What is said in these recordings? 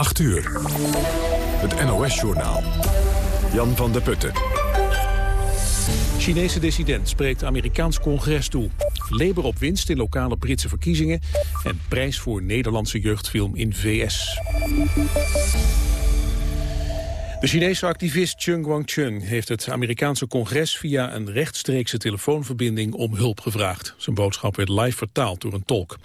8 uur. Het NOS-journaal. Jan van der Putten. Chinese dissident spreekt Amerikaans congres toe. Labour op winst in lokale Britse verkiezingen... en prijs voor Nederlandse jeugdfilm in VS. De Chinese activist Chung Guangcheng heeft het Amerikaanse congres via een rechtstreekse telefoonverbinding om hulp gevraagd. Zijn boodschap werd live vertaald door een tolk.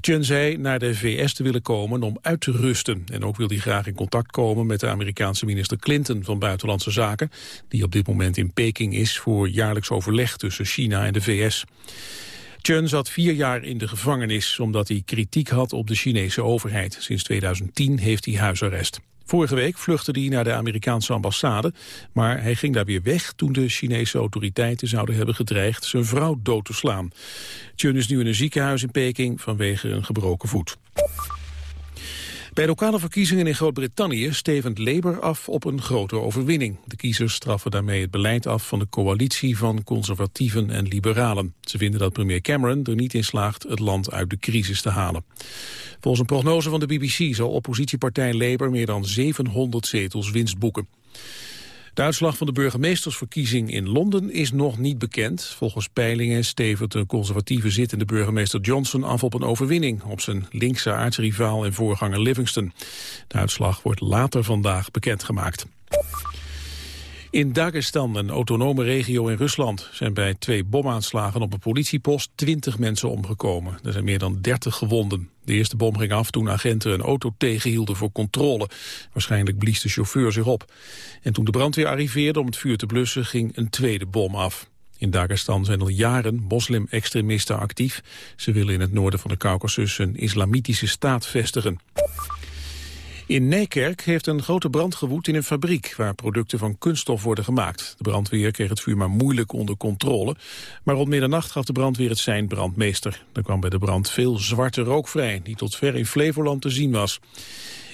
Chen zei naar de VS te willen komen om uit te rusten. En ook wil hij graag in contact komen met de Amerikaanse minister Clinton van Buitenlandse Zaken, die op dit moment in Peking is voor jaarlijks overleg tussen China en de VS. Chen zat vier jaar in de gevangenis omdat hij kritiek had op de Chinese overheid. Sinds 2010 heeft hij huisarrest. Vorige week vluchtte hij naar de Amerikaanse ambassade, maar hij ging daar weer weg toen de Chinese autoriteiten zouden hebben gedreigd zijn vrouw dood te slaan. Chun is nu in een ziekenhuis in Peking vanwege een gebroken voet. Bij lokale verkiezingen in Groot-Brittannië stevend Labour af op een grote overwinning. De kiezers straffen daarmee het beleid af van de coalitie van conservatieven en liberalen. Ze vinden dat premier Cameron er niet in slaagt het land uit de crisis te halen. Volgens een prognose van de BBC zal oppositiepartij Labour meer dan 700 zetels winst boeken. De uitslag van de burgemeestersverkiezing in Londen is nog niet bekend. Volgens peilingen stevert de conservatieve zittende burgemeester Johnson af op een overwinning op zijn linkse aardsrivaal en voorganger Livingston. De uitslag wordt later vandaag bekendgemaakt. In Dagestan, een autonome regio in Rusland, zijn bij twee bomaanslagen op een politiepost 20 mensen omgekomen. Er zijn meer dan 30 gewonden. De eerste bom ging af toen agenten een auto tegenhielden voor controle. Waarschijnlijk blies de chauffeur zich op. En toen de brandweer arriveerde om het vuur te blussen, ging een tweede bom af. In Dagestan zijn al jaren moslim-extremisten actief. Ze willen in het noorden van de Caucasus een islamitische staat vestigen. In Nijkerk heeft een grote brand gewoed in een fabriek... waar producten van kunststof worden gemaakt. De brandweer kreeg het vuur maar moeilijk onder controle. Maar rond middernacht gaf de brandweer het zijn brandmeester. Er kwam bij de brand veel zwarte rook vrij... die tot ver in Flevoland te zien was.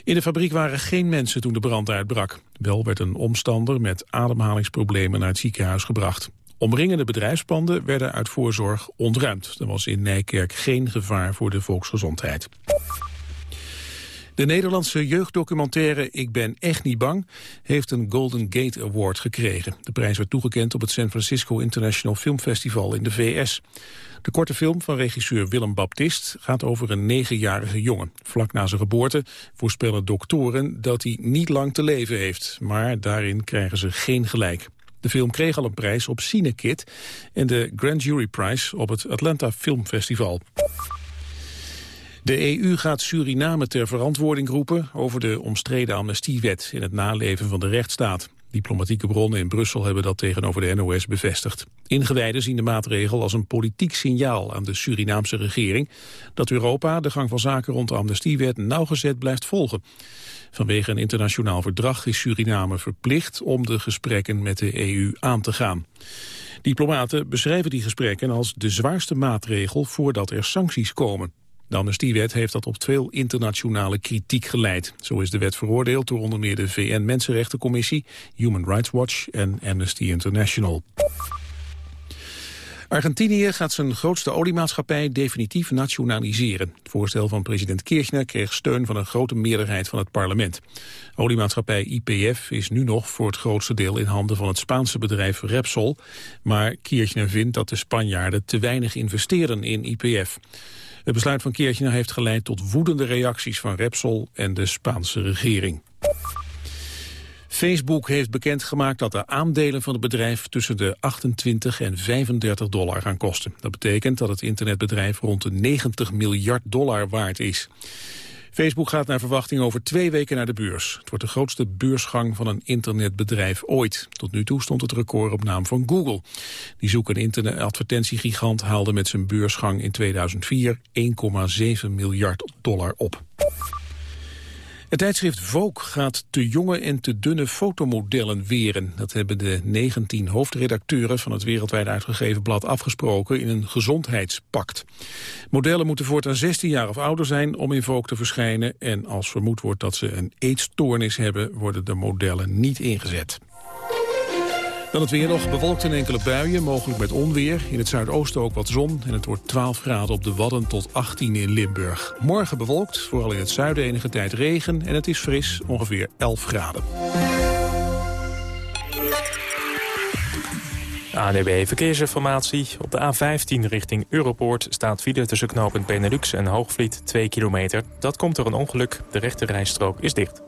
In de fabriek waren geen mensen toen de brand uitbrak. Wel werd een omstander met ademhalingsproblemen naar het ziekenhuis gebracht. Omringende bedrijfspanden werden uit voorzorg ontruimd. Er was in Nijkerk geen gevaar voor de volksgezondheid. De Nederlandse jeugddocumentaire Ik ben echt niet bang heeft een Golden Gate Award gekregen. De prijs werd toegekend op het San Francisco International Film Festival in de VS. De korte film van regisseur Willem Baptist gaat over een negenjarige jongen. Vlak na zijn geboorte voorspellen doktoren dat hij niet lang te leven heeft. Maar daarin krijgen ze geen gelijk. De film kreeg al een prijs op Cinekit en de Grand Jury Prize op het Atlanta Film Festival. De EU gaat Suriname ter verantwoording roepen over de omstreden amnestiewet in het naleven van de rechtsstaat. Diplomatieke bronnen in Brussel hebben dat tegenover de NOS bevestigd. Ingewijden zien de maatregel als een politiek signaal aan de Surinaamse regering dat Europa de gang van zaken rond de amnestiewet nauwgezet blijft volgen. Vanwege een internationaal verdrag is Suriname verplicht om de gesprekken met de EU aan te gaan. Diplomaten beschrijven die gesprekken als de zwaarste maatregel voordat er sancties komen. De amnestiewet heeft dat op veel internationale kritiek geleid. Zo is de wet veroordeeld door onder meer de VN-Mensenrechtencommissie, Human Rights Watch en Amnesty International. Argentinië gaat zijn grootste oliemaatschappij definitief nationaliseren. Het voorstel van president Kirchner kreeg steun van een grote meerderheid van het parlement. Oliemaatschappij IPF is nu nog voor het grootste deel in handen van het Spaanse bedrijf Repsol. Maar Kirchner vindt dat de Spanjaarden te weinig investeren in IPF. Het besluit van Kirchner heeft geleid tot woedende reacties van Repsol en de Spaanse regering. Facebook heeft bekendgemaakt dat de aandelen van het bedrijf tussen de 28 en 35 dollar gaan kosten. Dat betekent dat het internetbedrijf rond de 90 miljard dollar waard is. Facebook gaat naar verwachting over twee weken naar de beurs. Het wordt de grootste beursgang van een internetbedrijf ooit. Tot nu toe stond het record op naam van Google. Die zoeken internetadvertentiegigant haalde met zijn beursgang in 2004 1,7 miljard dollar op. Het tijdschrift Vogue gaat te jonge en te dunne fotomodellen weren. Dat hebben de 19 hoofdredacteuren van het wereldwijd uitgegeven blad afgesproken in een gezondheidspact. Modellen moeten voortaan 16 jaar of ouder zijn om in Vogue te verschijnen. En als vermoed wordt dat ze een eetstoornis hebben, worden de modellen niet ingezet. Dan het weer nog bewolkt in enkele buien, mogelijk met onweer. In het zuidoosten ook wat zon en het wordt 12 graden op de Wadden tot 18 in Limburg. Morgen bewolkt, vooral in het zuiden enige tijd regen en het is fris, ongeveer 11 graden. ANB Verkeersinformatie. Op de A15 richting Europoort staat file tussen knooppunt Benelux en Hoogvliet 2 kilometer. Dat komt door een ongeluk. De rechte rijstrook is dicht.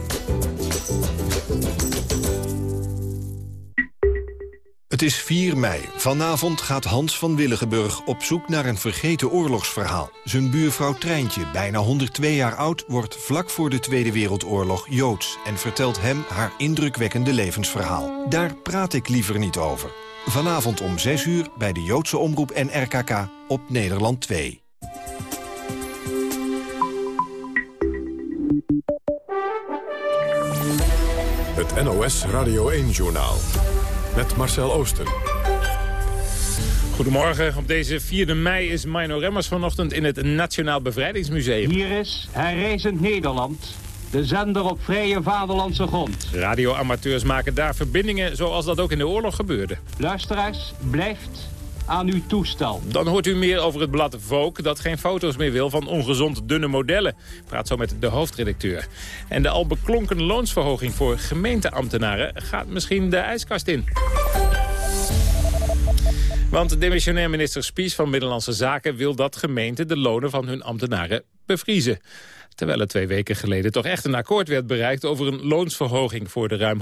Het is 4 mei. Vanavond gaat Hans van Willigenburg op zoek naar een vergeten oorlogsverhaal. Zijn buurvrouw Treintje, bijna 102 jaar oud, wordt vlak voor de Tweede Wereldoorlog Joods... en vertelt hem haar indrukwekkende levensverhaal. Daar praat ik liever niet over. Vanavond om 6 uur bij de Joodse Omroep en RKK op Nederland 2. Het NOS Radio 1-journaal met Marcel Oosten. Goedemorgen. Op deze 4 mei is Mino Remmers vanochtend in het Nationaal Bevrijdingsmuseum. Hier is Herreizend Nederland, de zender op vrije vaderlandse grond. Radioamateurs maken daar verbindingen zoals dat ook in de oorlog gebeurde. Luisteraars, blijft aan uw toestel. Dan hoort u meer over het blad Vogue dat geen foto's meer wil van ongezond dunne modellen. Praat zo met de hoofdredacteur. En de al beklonken loonsverhoging voor gemeenteambtenaren gaat misschien de ijskast in. Want demissionair minister Spies van Middellandse Zaken wil dat gemeenten de lonen van hun ambtenaren bevriezen. Terwijl er twee weken geleden toch echt een akkoord werd bereikt... over een loonsverhoging voor de ruim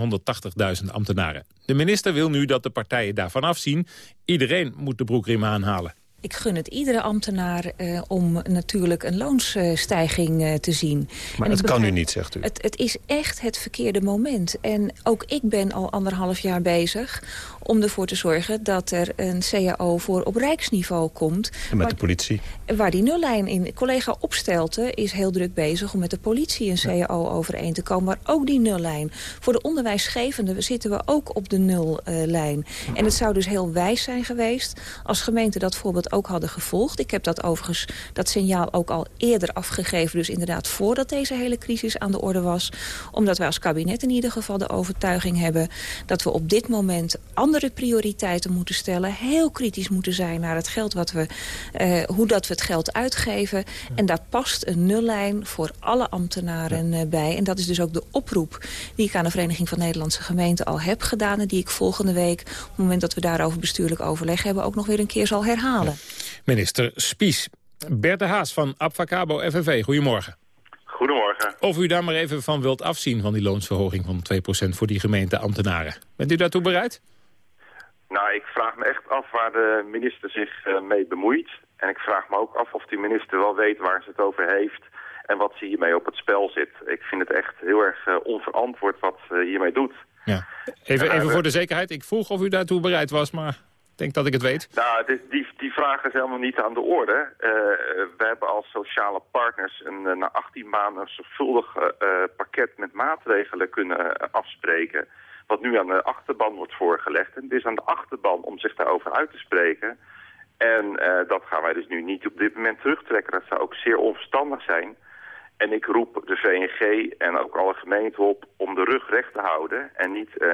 180.000 ambtenaren. De minister wil nu dat de partijen daarvan afzien. Iedereen moet de broekriem aanhalen. Ik gun het iedere ambtenaar uh, om natuurlijk een loonsstijging uh, te zien. Maar het kan u niet, zegt u. Het, het, is echt het verkeerde moment. En ook ik ben al anderhalf jaar bezig om ervoor te zorgen dat er een CAO voor op rijksniveau komt. En met de politie? Waar die nullijn in. Collega Opstelten is heel druk bezig om met de politie een CAO overeen te komen. Maar ook die nullijn. Voor de onderwijsgevenden zitten we ook op de nullijn. en het zou dus heel wijs zijn geweest als gemeenten dat voorbeeld ook hadden gevolgd. Ik heb dat overigens, dat signaal ook al eerder afgegeven. Dus inderdaad voordat deze hele crisis aan de orde was. Omdat wij als kabinet in ieder geval de overtuiging hebben... dat we op dit moment andere prioriteiten moeten stellen. Heel kritisch moeten zijn naar het geld wat we, eh, hoe dat we het geld uitgeven. En daar past een nullijn voor alle ambtenaren eh, bij. En dat is dus ook de oproep die ik aan de Vereniging van Nederlandse Gemeenten al heb gedaan. En die ik volgende week, op het moment dat we daarover bestuurlijk overleg hebben... ook nog weer een keer zal herhalen. Minister Spies. Bert de Haas van Abfacabo FNV, goedemorgen. Goedemorgen. Of u daar maar even van wilt afzien van die loonsverhoging van 2% voor die gemeenteambtenaren. Bent u daartoe bereid? Nou, ik vraag me echt af waar de minister zich uh, mee bemoeit. En ik vraag me ook af of die minister wel weet waar ze het over heeft en wat ze hiermee op het spel zit. Ik vind het echt heel erg uh, onverantwoord wat ze hiermee doet. Ja. Even, even voor de zekerheid, ik vroeg of u daartoe bereid was, maar ik denk dat ik het weet. Nou, die, die vraag is helemaal niet aan de orde. Uh, we hebben als sociale partners een, na 18 maanden een zorgvuldig pakket met maatregelen kunnen afspreken wat nu aan de achterban wordt voorgelegd. En het is aan de achterban om zich daarover uit te spreken. En uh, dat gaan wij dus nu niet op dit moment terugtrekken. Dat zou ook zeer onverstandig zijn. En ik roep de VNG en ook alle gemeenten op om de rug recht te houden... en niet uh,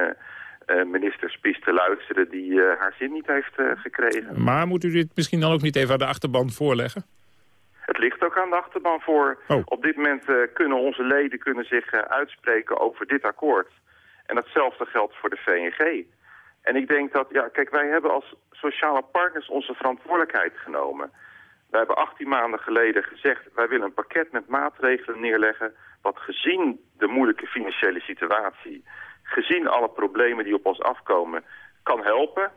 uh, minister Spies te luisteren die haar zin niet heeft gekregen. Maar moet u dit misschien dan ook niet even aan de achterban voorleggen? Het ligt ook aan de achterban voor. Oh. Op dit moment kunnen onze leden kunnen zich uitspreken over dit akkoord... En datzelfde geldt voor de VNG. En ik denk dat, ja, kijk, wij hebben als sociale partners onze verantwoordelijkheid genomen. Wij hebben 18 maanden geleden gezegd, wij willen een pakket met maatregelen neerleggen... wat gezien de moeilijke financiële situatie, gezien alle problemen die op ons afkomen, kan helpen.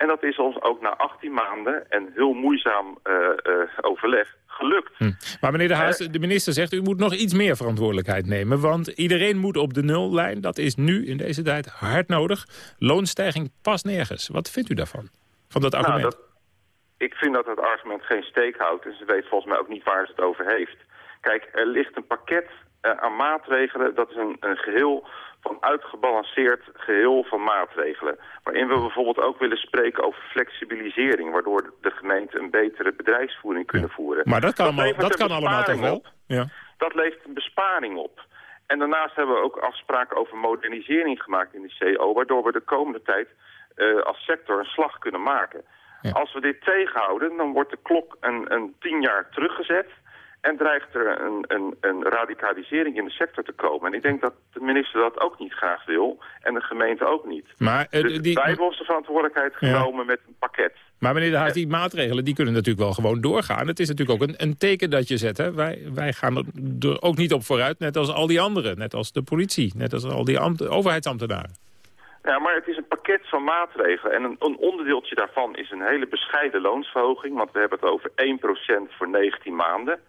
En dat is ons ook na 18 maanden en heel moeizaam uh, uh, overleg gelukt. Hm. Maar meneer De Haas, de minister zegt u moet nog iets meer verantwoordelijkheid nemen. Want iedereen moet op de nullijn. Dat is nu in deze tijd hard nodig. Loonstijging past nergens. Wat vindt u daarvan? Van dat argument? Nou, dat, ik vind dat het argument geen steek houdt. En ze weet volgens mij ook niet waar ze het over heeft. Kijk, er ligt een pakket aan maatregelen. Dat is een, een geheel van uitgebalanceerd geheel van maatregelen. Waarin we bijvoorbeeld ook willen spreken over flexibilisering... waardoor de gemeente een betere bedrijfsvoering kunnen voeren. Maar dat kan, dat allemaal, dat kan allemaal toch wel? Ja. Dat levert een besparing op. En daarnaast hebben we ook afspraken over modernisering gemaakt in de CO... waardoor we de komende tijd uh, als sector een slag kunnen maken. Ja. Als we dit tegenhouden, dan wordt de klok een, een tien jaar teruggezet... En dreigt er een, een, een, radicalisering in de sector te komen. En ik denk dat de minister dat ook niet graag wil. En de gemeente ook niet. Maar, uh, dus die... wij hebben onze verantwoordelijkheid genomen met een pakket. Maar meneer De Haas, die maatregelen die kunnen natuurlijk wel gewoon doorgaan. Het is natuurlijk ook een, een teken dat je zet. Hè? Wij, wij gaan er ook niet op vooruit, net als al die anderen. Net als de politie, net als al die ambt, overheidsambtenaren. Ja, maar het is een pakket van maatregelen. En een, een, onderdeeltje daarvan is een hele bescheiden loonsverhoging. Want we hebben het over 1% voor 19 maanden.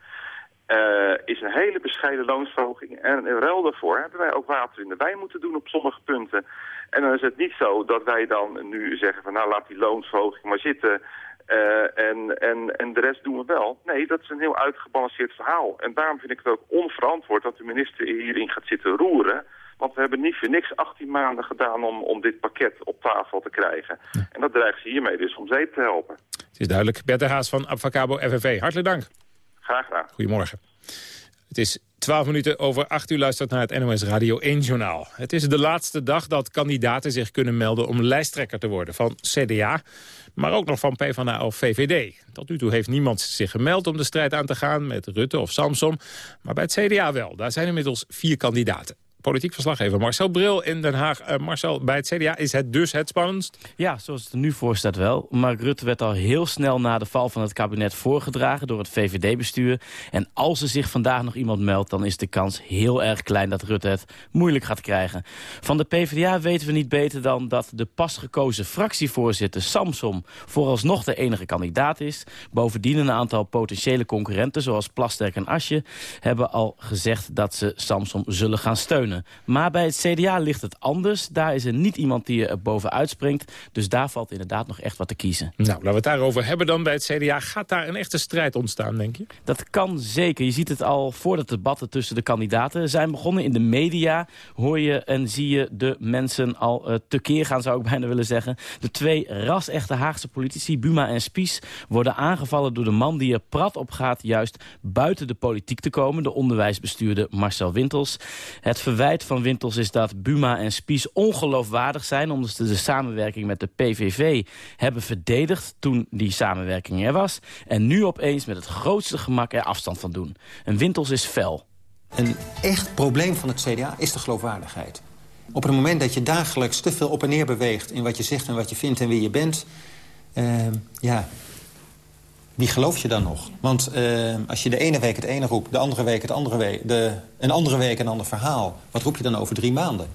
Uh, is een hele bescheiden loonsverhoging. En in ruil daarvoor hebben wij ook water in de wijn moeten doen op sommige punten. En dan is het niet zo dat wij dan nu zeggen van nou laat die loonsverhoging maar zitten... Uh, en, en, en de rest doen we wel. Nee, dat is een heel uitgebalanceerd verhaal. En daarom vind ik het ook onverantwoord dat de minister hierin gaat zitten roeren... Want we hebben niet voor niks 18 maanden gedaan om, om dit pakket op tafel te krijgen. En dat dreigt ze hiermee dus om zeep te helpen. Het is duidelijk. Bert de Haas van Abfacabo FNV. Hartelijk dank. Graag gedaan. Goedemorgen. Het is 12 minuten over 8 uur luistert naar het NOS Radio 1 Journaal. Het is de laatste dag dat kandidaten zich kunnen melden om lijsttrekker te worden van CDA, maar ook nog van PvdA of VVD. Tot nu toe heeft niemand zich gemeld om de strijd aan te gaan met Rutte of Samsom, maar bij het CDA wel. Daar zijn inmiddels vier kandidaten politiek verslaggever Marcel Bril in Den Haag. Uh, Marcel, bij het CDA is het dus het spannendst? Ja, zoals het er nu voor staat wel. Mark Rutte werd al heel snel na de val van het kabinet voorgedragen door het VVD-bestuur. En als er zich vandaag nog iemand meldt, dan is de kans heel erg klein dat Rutte het moeilijk gaat krijgen. Van de PvdA weten we niet beter dan dat de pas gekozen fractievoorzitter Samsom vooralsnog de enige kandidaat is. Bovendien een aantal potentiële concurrenten, zoals Plasterk en Asje, hebben al gezegd dat ze Samsom zullen gaan steunen. Maar bij het CDA ligt het anders. Daar is er niet iemand die er bovenuit springt. Dus daar valt inderdaad nog echt wat te kiezen. Nou, laten we het daarover hebben dan bij het CDA. Gaat daar een echte strijd ontstaan, denk je? Dat kan zeker. Je ziet het al voor de debatten tussen de kandidaten zijn begonnen. In de media hoor je en zie je de mensen al uh, tekeer gaan, zou ik bijna willen zeggen. De twee ras-echte Haagse politici, Buma en Spies, worden aangevallen door de man die er prat op gaat juist buiten de politiek te komen. De onderwijsbestuurder Marcel Wintels. Het verwijt van Wintels is dat Buma en Spies ongeloofwaardig zijn... omdat ze de samenwerking met de PVV hebben verdedigd toen die samenwerking er was... en nu opeens met het grootste gemak er afstand van doen. En Wintels is fel. Een echt probleem van het CDA is de geloofwaardigheid. Op het moment dat je dagelijks te veel op en neer beweegt... in wat je zegt en wat je vindt en wie je bent... Uh, ja, wie geloof je dan nog? Want uh, als je de ene week het ene roept, de andere week het andere week... De, een andere week een ander verhaal, wat roep je dan over drie maanden?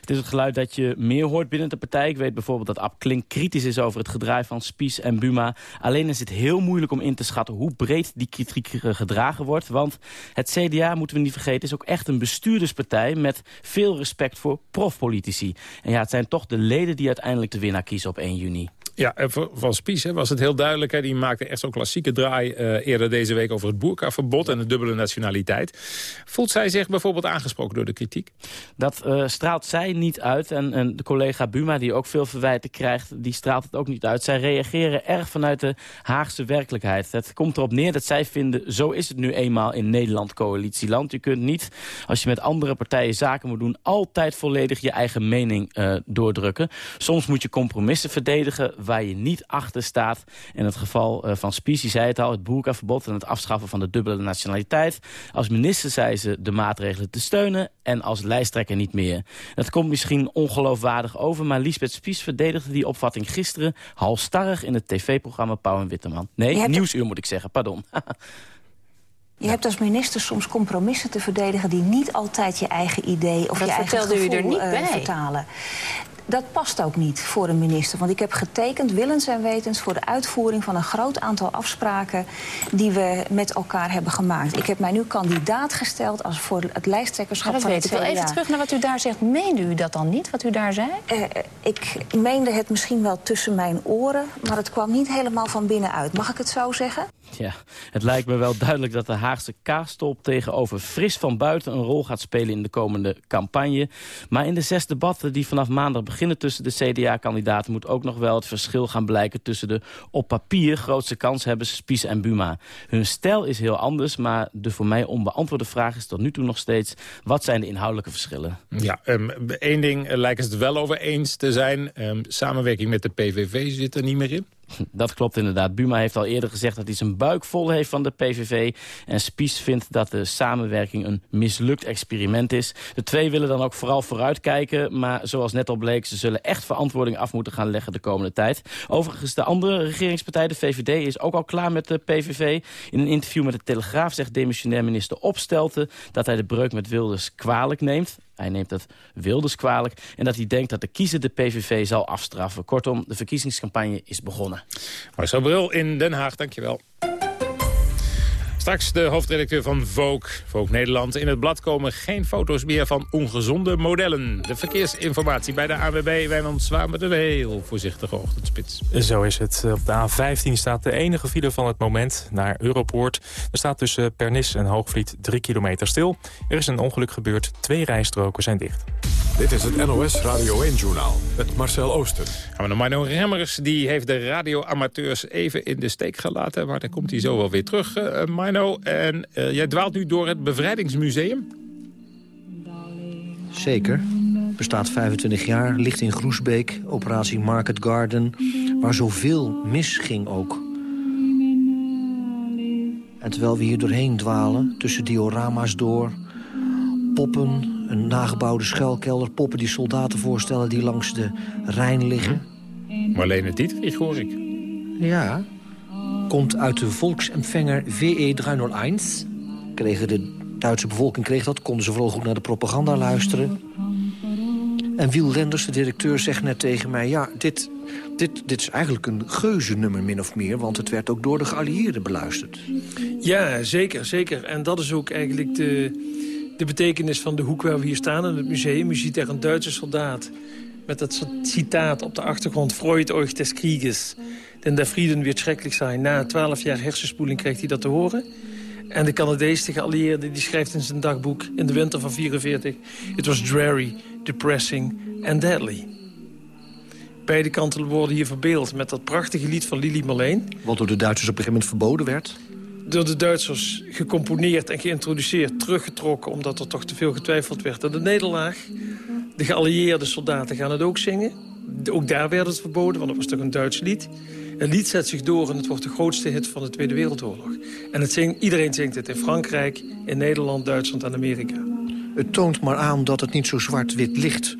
Het is het geluid dat je meer hoort binnen de partij. Ik weet bijvoorbeeld dat Ab Klink kritisch is over het gedraai van Spies en Buma. Alleen is het heel moeilijk om in te schatten hoe breed die kritiek gedragen wordt. Want het CDA, moeten we niet vergeten, is ook echt een bestuurderspartij... met veel respect voor profpolitici. En ja, het zijn toch de leden die uiteindelijk de winnaar kiezen op 1 juni. Ja, en van Spies was het heel duidelijk. Hè. Die maakte echt zo'n klassieke draai uh, eerder deze week over het boerkaverbod en de dubbele nationaliteit. Voelt zij zich bijvoorbeeld aangesproken door de kritiek? Dat uh, straalt zij niet uit. En, en, de collega Buma, die ook veel verwijten krijgt, die straalt het ook niet uit. Zij reageren erg vanuit de Haagse werkelijkheid. Het komt erop neer dat zij vinden, zo is het nu eenmaal in Nederland coalitieland. Je kunt niet, als je met andere partijen zaken moet doen, altijd volledig je eigen mening doordrukken. Soms moet je compromissen verdedigen waar je niet achter staat. In het geval uh, van Spies, zei het al, het boerkaverbod en het afschaffen van de dubbele nationaliteit. Als minister zei ze de maatregelen te steunen en als lijsttrekker niet meer. Dat komt misschien ongeloofwaardig over, maar Lisbeth Spies verdedigde die opvatting gisteren halstarrig in het tv-programma Pauw en Witteman. Nee, Nieuwsuur moet ik zeggen, pardon. Je hebt als minister soms compromissen te verdedigen... die niet altijd je eigen idee of dat je eigen gevoel u er niet uh, bij. vertalen dat past ook niet voor een minister. Want ik heb getekend, willens en wetens... voor de uitvoering van een groot aantal afspraken... die we met elkaar hebben gemaakt. Ik heb mij nu kandidaat gesteld als voor het lijsttrekkerschap dat van weet het ik wel. Even terug naar wat u daar zegt. Meende u dat dan niet, wat u daar zei? Eh, ik meende het misschien wel tussen mijn oren... maar het kwam niet helemaal van binnenuit. Mag ik het zo zeggen? Ja, het lijkt me wel duidelijk dat de Haagse kaastop tegenover fris van buiten een rol gaat spelen in de komende campagne. Maar in de zes debatten die vanaf maandag beginnen tussen de CDA-kandidaten moet ook nog wel het verschil gaan blijken tussen de op papier grootste kanshebbers Spies en Buma. Hun stijl is heel anders, maar de voor mij onbeantwoorde vraag is tot nu toe nog steeds wat zijn de inhoudelijke verschillen? Ja, um, één ding uh, lijken ze het wel over eens te zijn. Um, samenwerking met de PVV zit er niet meer in. Dat klopt inderdaad. Buma heeft al eerder gezegd dat hij zijn buik vol heeft van de PVV. En Spies vindt dat de samenwerking een mislukt experiment is. De twee willen dan ook vooral vooruitkijken. Maar zoals net al bleek, ze zullen echt verantwoording af moeten gaan leggen de komende tijd. Overigens, de andere regeringspartij, de VVD, is ook al klaar met de PVV. In een interview met de Telegraaf zegt demissionair minister Opstelten... dat hij de breuk met Wilders kwalijk neemt. Hij neemt het Wilders kwalijk en dat hij denkt dat de kiezer de PVV zal afstraffen. Kortom, de verkiezingscampagne is begonnen. Marcel Bril in Den Haag, dankjewel. Straks de hoofdredacteur van Vogue, Vogue Nederland. In het blad komen geen foto's meer van ongezonde modellen. De verkeersinformatie bij de AWB Wijnand Zwaan met een heel voorzichtige ochtendspits. Zo is het. Op de A15 staat de enige file van het moment naar Europoort. Er staat tussen Pernis en Hoogvliet 3 kilometer stil. Er is een ongeluk gebeurd. Twee rijstroken zijn dicht. Dit is het NOS Radio 1-journaal met Marcel Oosten. Gaan we naar Marno Remmers. Die heeft de radioamateurs even in de steek gelaten. Maar dan komt hij zo wel weer terug, uh, Marno. En uh, jij dwaalt nu door het Bevrijdingsmuseum. Zeker. Bestaat 25 jaar, ligt in Groesbeek, operatie Market Garden... waar zoveel misging ook. En terwijl we hier doorheen dwalen, tussen diorama's door... poppen, een nagebouwde schuilkelder, poppen die soldaten voorstellen... die langs de Rijn liggen. Marlene Dietrich, hoor ik. Ja, komt uit de volksempfänger VE 301. Kregen de Duitse bevolking kreeg dat, konden ze vooral goed naar de propaganda luisteren. En Wiel Lenders, de directeur, zegt net tegen mij... ja, dit, dit, dit is eigenlijk een geuzennummer min of meer... want het werd ook door de geallieerden beluisterd. Ja, zeker, zeker. En dat is ook eigenlijk de, de betekenis van de hoek waar we hier staan in het museum. U ziet daar een Duitse soldaat met dat citaat op de achtergrond... Freud euch des Krieges, denn der Frieden wird schrecklich sein. Na twaalf jaar hersenspoeling krijgt hij dat te horen... En de Canadees, de geallieerde, die schrijft in zijn dagboek... in de winter van 44... It was dreary, depressing and deadly. Beide kanten worden hier verbeeld met dat prachtige lied van Lili Marleen. Wat door de Duitsers op een gegeven moment verboden werd? Door de Duitsers gecomponeerd en geïntroduceerd, teruggetrokken... omdat er toch te veel getwijfeld werd aan de nederlaag. De geallieerde soldaten gaan het ook zingen. Ook daar werd het verboden, want het was toch een Duits lied. Een lied zet zich door en het wordt de grootste hit van de Tweede Wereldoorlog. En het zing, iedereen zingt het in Frankrijk, in Nederland, Duitsland en Amerika. Het toont maar aan dat het niet zo zwart-wit ligt.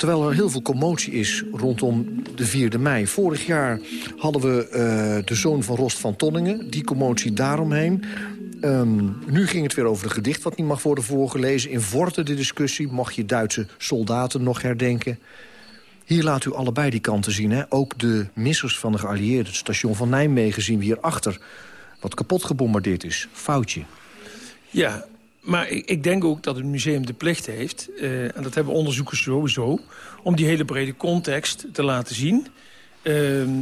Terwijl er heel veel commotie is rondom de 4e mei. Vorig jaar hadden we uh, de zoon van Rost van Tonningen. Die commotie daaromheen. Um, nu ging het weer over een gedicht wat niet mag worden voorgelezen. In Vorten de discussie, mag je Duitse soldaten nog herdenken? Hier laat u allebei die kanten zien. Hè? Ook de missers van de geallieerden. Het station van Nijmegen zien we hierachter. Wat kapot gebombardeerd is. Foutje. Ja, maar ik, denk ook dat het museum de plicht heeft... Uh, en dat hebben onderzoekers sowieso... om die hele brede context te laten zien... Uh,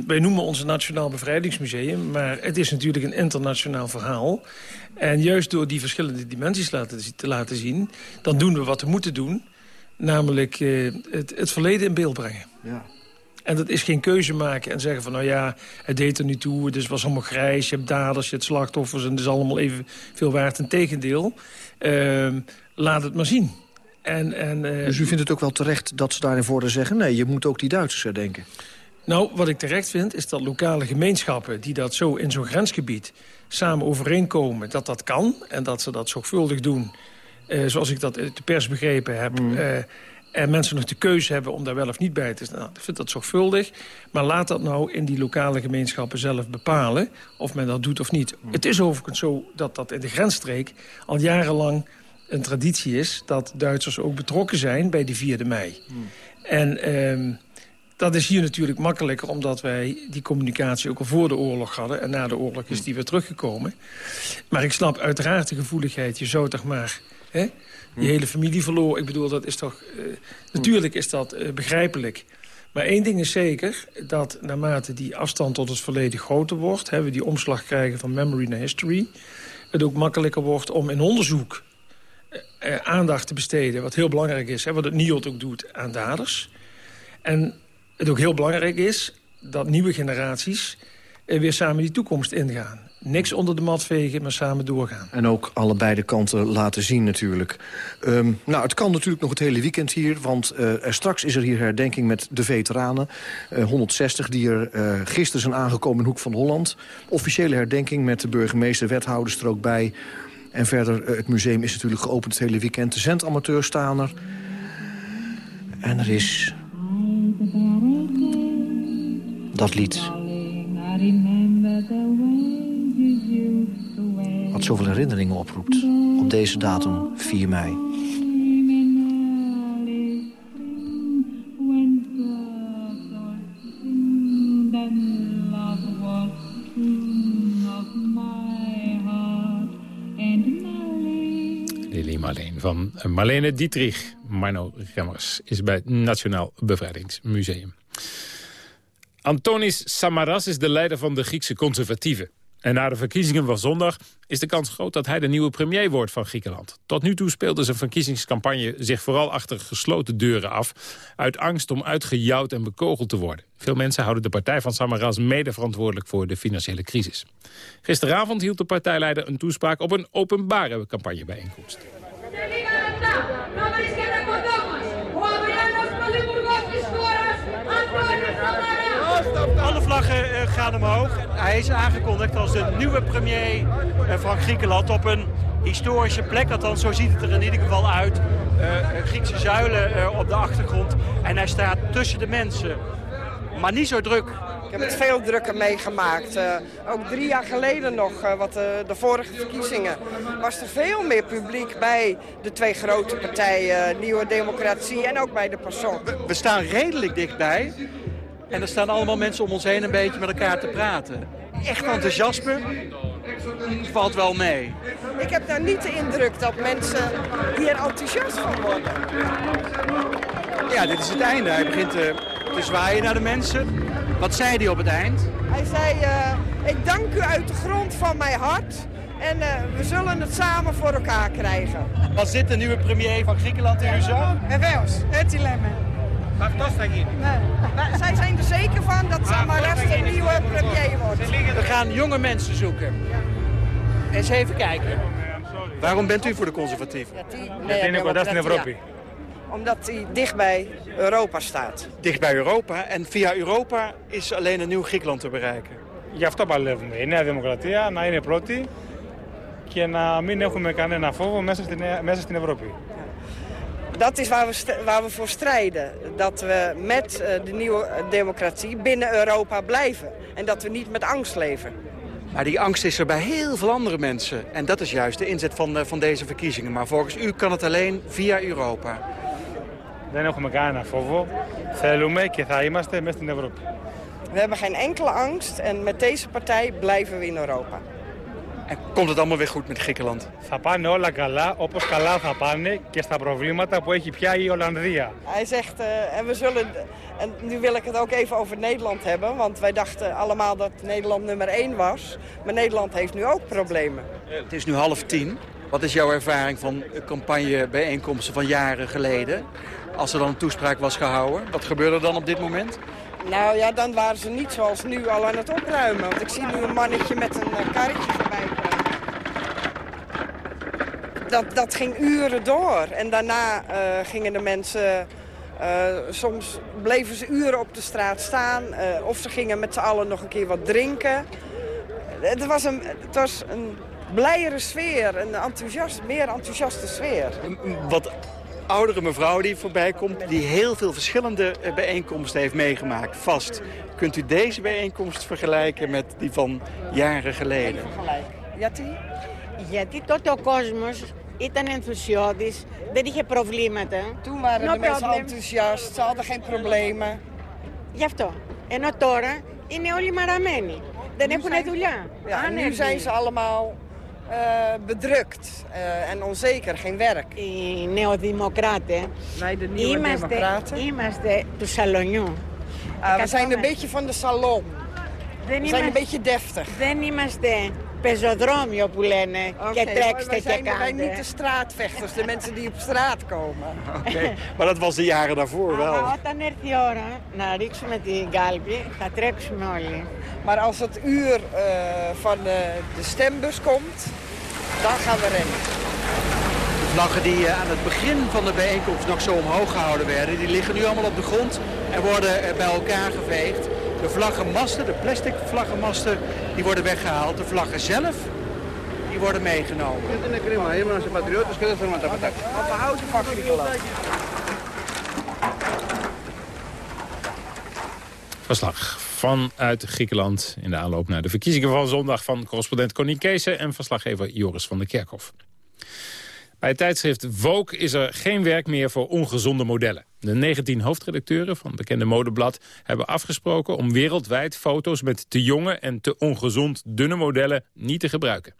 wij noemen ons een Nationaal Bevrijdingsmuseum... maar het is natuurlijk een internationaal verhaal. En juist door die verschillende dimensies laten, te laten zien... dan doen we wat we moeten doen... namelijk uh, het, het verleden in beeld brengen. Ja. En dat is geen keuze maken en zeggen van... nou ja, het deed er nu toe, het was allemaal grijs... je hebt daders, je hebt slachtoffers en het is allemaal even veel waard. Integendeel, uh, laat het maar zien. En, en, uh, dus u vindt het ook wel terecht dat ze daarin voor zeggen... nee, je moet ook die Duitsers herdenken? Nou, wat ik terecht vind, is dat lokale gemeenschappen... die dat zo in zo'n grensgebied samen overeenkomen, dat dat kan... en dat ze dat zorgvuldig doen, uh, zoals ik dat uit de pers begrepen heb... Mm. En mensen nog de keuze hebben om daar wel of niet bij te staan. Nou, ik vind dat zorgvuldig. Maar laat dat nou in die lokale gemeenschappen zelf bepalen... of men dat doet of niet. Mm. Het is overigens zo dat dat in de grensstreek al jarenlang een traditie is... dat Duitsers ook betrokken zijn bij die 4e mei. Mm. En ehm, dat is hier natuurlijk makkelijker... omdat wij die communicatie ook al voor de oorlog hadden. En na de oorlog is die weer teruggekomen. Maar ik snap uiteraard de gevoeligheid. Je zou toch maar... Hè, je hele familie verloren. Ik bedoel, dat is toch... eh, natuurlijk is dat eh, begrijpelijk. Maar één ding is zeker, dat naarmate die afstand tot het verleden groter wordt... Hè, we die omslag krijgen van memory naar history... het ook makkelijker wordt om in onderzoek eh, aandacht te besteden... wat heel belangrijk is, hè, wat het NIOD ook doet aan daders. En het ook heel belangrijk is dat nieuwe generaties... weer samen die toekomst ingaan. Niks onder de mat vegen, maar samen doorgaan. En ook allebei de kanten laten zien natuurlijk. Ehm, nou, het kan natuurlijk nog het hele weekend hier... want eh, er straks is er hier herdenking met de veteranen. eh, 160 die er eh, gisteren zijn aangekomen in Hoek van Holland. Officiële herdenking met de burgemeester, wethouders er ook bij. En verder, eh, het museum is natuurlijk geopend het hele weekend. De zendamateurs staan er. En er is... Dat lied. Wat zoveel herinneringen oproept. Op deze datum, 4 mei. Lily Marleen van Marlene Dietrich. Marno Remmers is bij het Nationaal Bevrijdingsmuseum. Antonis Samaras is de leider van de Griekse conservatieven. En na de verkiezingen van zondag is de kans groot dat hij de nieuwe premier wordt van Griekenland. Tot nu toe speelde zijn verkiezingscampagne zich vooral achter gesloten deuren af... uit angst om uitgejouwd en bekogeld te worden. Veel mensen houden de partij van Samaras mede verantwoordelijk voor de financiële crisis. Gisteravond hield de partijleider een toespraak op een openbare campagnebijeenkomst. Alle vlaggen eh, gaan omhoog. Hij is aangekondigd als de nieuwe premier eh, van Griekenland op een historische plek. Althans, zo ziet het er in ieder geval uit. Eh, Griekse zuilen eh, op de achtergrond. En hij staat tussen de mensen. Maar niet zo druk. Ik heb het veel drukker meegemaakt. Eh, ook drie jaar geleden nog, eh, wat de, de vorige verkiezingen, was er veel meer publiek bij de twee grote partijen, Nieuwe Democratie en ook bij de PASOK. We staan redelijk dichtbij. En er staan allemaal mensen om ons heen een beetje met elkaar te praten. Echt enthousiasme valt wel mee. Ik heb daar niet de indruk dat mensen hier enthousiast van worden. Ja, dit is het einde. Hij begint te, te zwaaien naar de mensen. Wat zei hij op het eind? Hij zei, eh, ik dank u uit de grond van mijn hart. En eh, we zullen het samen voor elkaar krijgen. Was zit de nieuwe premier van Griekenland in uw zo? En eens. het dilemma. θα γίνει. Nee. Zij zijn er zeker van dat Samaras de nieuwe premier wordt. We gaan jonge mensen zoeken. Eens even kijken. Waarom bent u voor de conservatieven? Nee, democratie. Omdat hij dicht bij Europa staat. Dicht bij Europa. En via Europa is alleen een nieuw Griekenland te bereiken. Γι' αυτό παλεύουμε. Η Νέα Δημοκρατία να είναι πρώτη και να μην έχουμε κανένα φόβο μέσα στην, μέσα στην Ευρώπη. Dat is waar we, st- waar we voor strijden. Dat we met eh, de nieuwe democratie binnen Europa blijven. En dat we niet met angst leven. Maar die angst is er bij heel veel andere mensen. En dat is juist de inzet van, eh, van deze verkiezingen. Maar volgens u kan het alleen via Europa. Δεν έχουμε κανένα φόβο. Θέλουμε και θα είμαστε μέσα στην Ευρώπη. We hebben geen enkele angst en met deze partij blijven we in Europa. En komt het allemaal weer goed met Griekenland? Θα πάνε όλα καλά, όπως καλά θα πάνε και στα προβλήματα που έχει πια η Ολλανδία. Hij zegt, eh, en we zullen, en nu wil ik het ook even over Nederland hebben, want wij dachten allemaal dat Nederland nummer één was. Maar Nederland heeft nu ook problemen. Het is nu half tien. Wat is jouw ervaring van campagnebijeenkomsten van jaren geleden? Als er dan een toespraak was gehouden, wat gebeurde er dan op dit moment? Nou ja, dan waren ze niet zoals nu al aan het opruimen. Want ik zie nu een mannetje met een eh, karretje voorbij komen. Dat, dat ging uren door. En daarna eh, gingen de mensen... eh, soms bleven ze uren op de straat staan. of ze gingen met z'n allen nog een keer wat drinken. Het was een, het was een blijere sfeer. Een enthousiast, meer enthousiaste sfeer. Wat oudere mevrouw die voorbij komt, die heel veel verschillende eh, bijeenkomsten heeft meegemaakt, vast. Kunt u deze bijeenkomst vergelijken met die van jaren geleden? Γιατί? Γιατί τότε ο κόσμος Ήταν ενθουσιώδης, δεν είχε προβλήματα. Toen waren No de mensen problem. enthousiast, ze hadden geen problemen. Γι' αυτό. Ενώ τώρα είναι όλοι μαραμένοι. Δεν Nu έχουν zijn- δουλειά. Ja, en nu Άνεργοι. zijn ze allemaal eh, bedrukt eh, en onzeker, geen werk. Οι νεοδημοκράτες Wij de nieuwe είμαστε, democraten. είμαστε του σαλονιού. Ah, we zijn een beetje van de salon. Δεν We zijn een είμαστε, beetje deftig. δεν είμαστε πεζοδρόμιο που λένε και Oké, τρέξτε wij και zijn, wij κάντε. niet de straatvechters, de mensen die op straat komen. Oké, maar dat was de jaren daarvoor wel. Αλλά όταν έρθει η ώρα να ρίξουμε την κάλπη, θα τρέξουμε όλοι. Maar als het uur eh, van eh, de stembus komt, dan gaan we rennen. De vlaggen die eh, aan het begin van de bijeenkomst nog zo omhoog gehouden werden, die liggen nu allemaal op de grond en worden eh, bij elkaar geveegd. De vlaggenmasten, de plastic vlaggenmasten, die worden weggehaald. De vlaggen zelf, die worden meegenomen. Dit is prima. helemaal zijn patriotten, kunnen ze maar tapatak. Wat houden Verslag vanuit Griekenland in de aanloop naar de verkiezingen van zondag... van correspondent Connie Keesen en verslaggever Joris van der Kerkhof. Bij het tijdschrift Vogue is er geen werk meer voor ongezonde modellen. De 19 hoofdredacteuren van het bekende modeblad hebben afgesproken... om wereldwijd foto's met te jonge en te ongezond dunne modellen niet te gebruiken.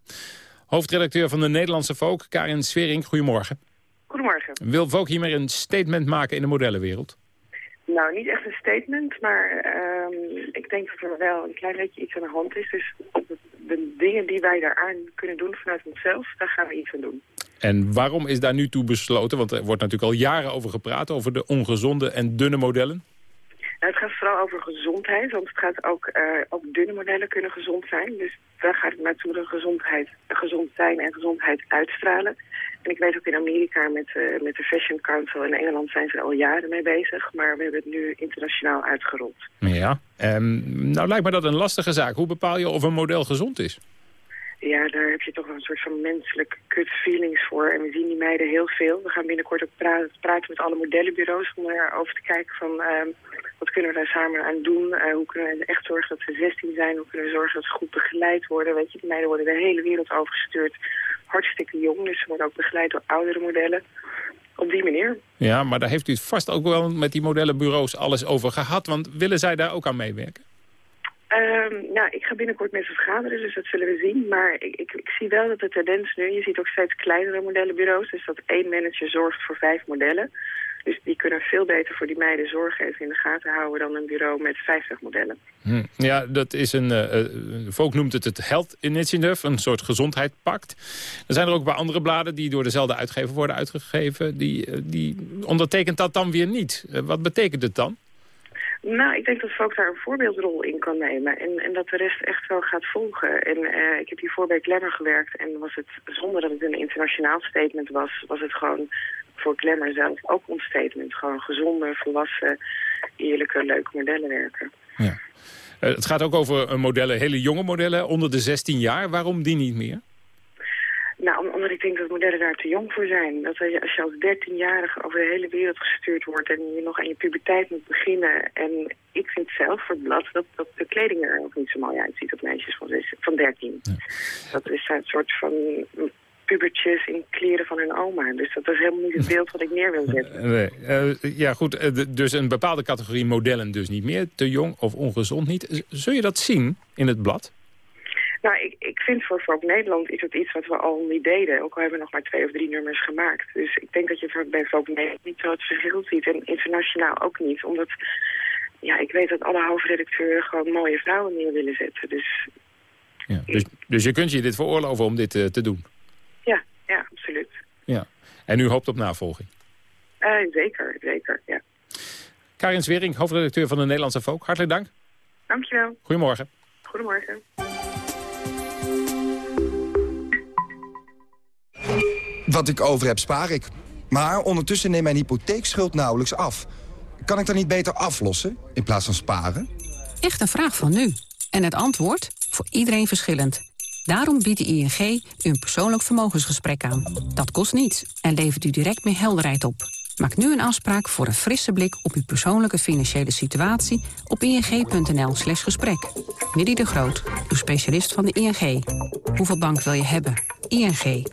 Hoofdredacteur van de Nederlandse Vogue, Karin Swering, goedemorgen. Goedemorgen. Wil Vogue hiermee een statement maken in de modellenwereld? Nou, niet echt een statement, maar ehm, ik denk dat er wel een klein beetje iets aan de hand is. Dus de, de dingen die wij daaraan kunnen doen vanuit onszelf, daar gaan we iets aan doen. En waarom is daar nu toe besloten? Want er wordt natuurlijk al jaren over gepraat... over de ongezonde en dunne modellen. Nou, het gaat vooral over gezondheid, want het gaat ook, eh, ook dunne modellen kunnen gezond zijn. Dus daar gaat het naartoe de gezondheid, gezond zijn en gezondheid uitstralen. En ik weet ook in Amerika met, eh, met de Fashion Council in Engeland zijn ze er al jaren mee bezig. Maar we hebben het nu internationaal uitgerold. Ja. Ehm, nou lijkt me dat een lastige zaak. Hoe bepaal je of een model gezond is? Ja, daar heb je toch een soort van menselijk kut feelings voor. En we zien die meiden heel veel. We gaan binnenkort ook praten, praten met alle modellenbureaus om erover te kijken van ehm, wat kunnen we daar samen aan doen. Eh, hoe kunnen we echt zorgen dat ze 16 zijn. Hoe kunnen we zorgen dat ze goed begeleid worden. Weet je, die meiden worden de hele wereld overgestuurd. Hartstikke jong, dus ze worden ook begeleid door oudere modellen. Op die manier. Ja, maar daar heeft u vast ook wel met die modellenbureaus alles over gehad. Want willen zij daar ook aan meewerken? Ehm, nou, ik ga binnenkort met ze vergaderen, dus dat zullen we zien. Maar ik, ik, zie wel dat de tendens nu, je ziet ook steeds kleinere modellenbureaus. Dus dat één manager zorgt voor vijf modellen. Dus die kunnen veel beter voor die meiden zorgen even in de gaten houden dan een bureau met 50 modellen. Hm. Ja, dat is een... eh, Volk noemt het het Health Initiative, een soort gezondheidspact. Er zijn er ook bij andere bladen die door dezelfde uitgever worden uitgegeven. Die, eh, die ondertekent dat dan weer niet. Wat betekent het dan? Nou, ik denk dat Volk daar een voorbeeldrol in kan nemen. En, en dat de rest echt wel gaat volgen. En eh, ik heb hiervoor bij Glamour gewerkt. En was het, zonder dat het een internationaal statement was, was het gewoon voor Glamour zelf ook ons statement. Gewoon gezonde, volwassen, eerlijke, leuke modellen werken. Eh, het gaat ook over modellen, hele jonge modellen, onder de 16 jaar. Waarom die niet meer? Nou, om- omdat ik denk dat modellen daar te jong voor zijn. Dat als je als 13-jarige over de hele wereld gestuurd wordt... en je nog aan je puberteit moet beginnen... en ik vind zelf voor het blad dat, dat de kleding er ook niet zo mooi uitziet op meisjes van, zes- van 13. Dat is een soort van pubertjes in kleren van hun oma. Dus dat is helemaal niet het beeld wat ik neer wil zetten. Eh, nee. Ja, goed. eh, dus een bepaalde categorie modellen dus niet meer. Te jong of ongezond niet. Zul je dat zien in het blad? Nou, ik, ik vind voor Vogue Nederland is het iets wat we al niet deden. Ook al hebben we nog maar twee of drie nummers gemaakt. Dus ik denk dat je bij Vogue Nederland niet zo het verschil ziet. En internationaal ook niet. Omdat, ja, ik weet dat alle hoofdredacteuren gewoon mooie vrouwen neer willen zetten. Dus Ja. Dus, dus je kunt je dit veroorloven om dit eh, te doen? ja, ja, absoluut. Ja. En u hoopt op navolging? Eh, zeker, zeker, ja. Karin Zwering, hoofdredacteur van de Nederlandse Volk. Hartelijk dank. Dankjewel. Goedemorgen. Goedemorgen. Wat ik over heb, spaar ik. Maar ondertussen neemt mijn hypotheekschuld nauwelijks af. Kan ik dan niet beter aflossen in plaats van sparen? Echt een vraag van nu. En het antwoord? Voor iedereen verschillend. Daarom biedt de ING u een persoonlijk vermogensgesprek aan. Dat kost niets en levert u direct meer helderheid op. Maak nu een afspraak voor een frisse blik op uw persoonlijke financiële situatie op ing.nl slash gesprek. Willy de Groot, uw specialist van de ING. Hoeveel bank wil je hebben? ING.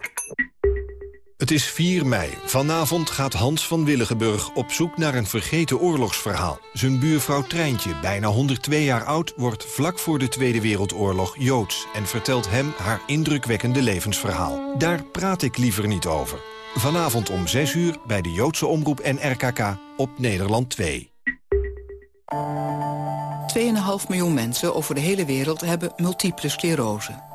Het is 4 mei. Vanavond gaat Hans van Willigenburg op zoek naar een vergeten oorlogsverhaal. Zijn buurvrouw Treintje, bijna 102 jaar oud... wordt vlak voor de Tweede Wereldoorlog Joods... en vertelt hem haar indrukwekkende levensverhaal. Daar praat ik liever niet over. Vanavond om 6 uur bij de Joodse Omroep en RKK op Nederland 2. 2,5 miljoen mensen over de hele wereld hebben multiple sclerose.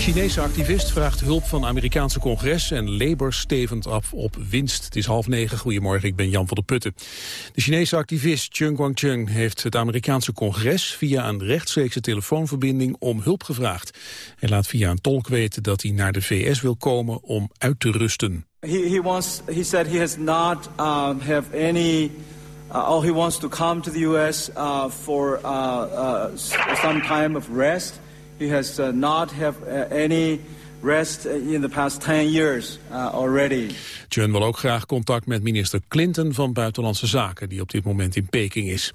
Chinese activist vraagt hulp van Amerikaanse congres en Labour stevend af op winst. Het is half negen. Goedemorgen, ik ben Jan van der Putten. De Chinese activist Chung Guangcheng heeft het Amerikaanse congres via een rechtstreekse telefoonverbinding om hulp gevraagd. Hij laat via een tolk weten dat hij naar de VS wil komen om uit te rusten. He, he, wants, he said he has not um, have any uh, he wants to come to the U.S. Uh, for uh, uh, some time of rest. He has uh, not have uh, any rest in the past 10 years already. Chun wil ook graag contact met minister Clinton van Buitenlandse Zaken, die op dit moment in Peking is.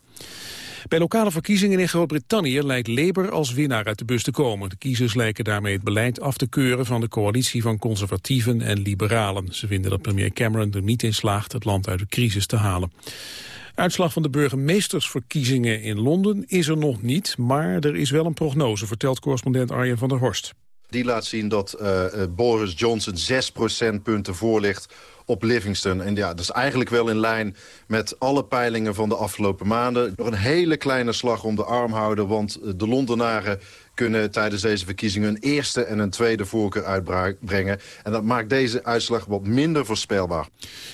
Bij lokale verkiezingen in Groot-Brittannië lijkt Labour als winnaar uit de bus te komen. De kiezers lijken daarmee het beleid af te keuren van de coalitie van conservatieven en liberalen. Ze vinden dat premier Cameron er niet in slaagt het land uit de crisis te halen. Uitslag van de burgemeestersverkiezingen in Londen is er nog niet, maar er is wel een prognose, vertelt correspondent Arjen van der Horst. Die laat zien dat uh, Boris Johnson 6 procentpunten voor ligt op Livingston. En ja, dat is eigenlijk wel in lijn met alle peilingen van de afgelopen maanden. Nog een hele kleine slag om de arm houden, want de Londenaren kunnen tijdens deze verkiezingen een eerste en een tweede voorkeur uitbrengen. En dat maakt deze uitslag wat minder voorspelbaar.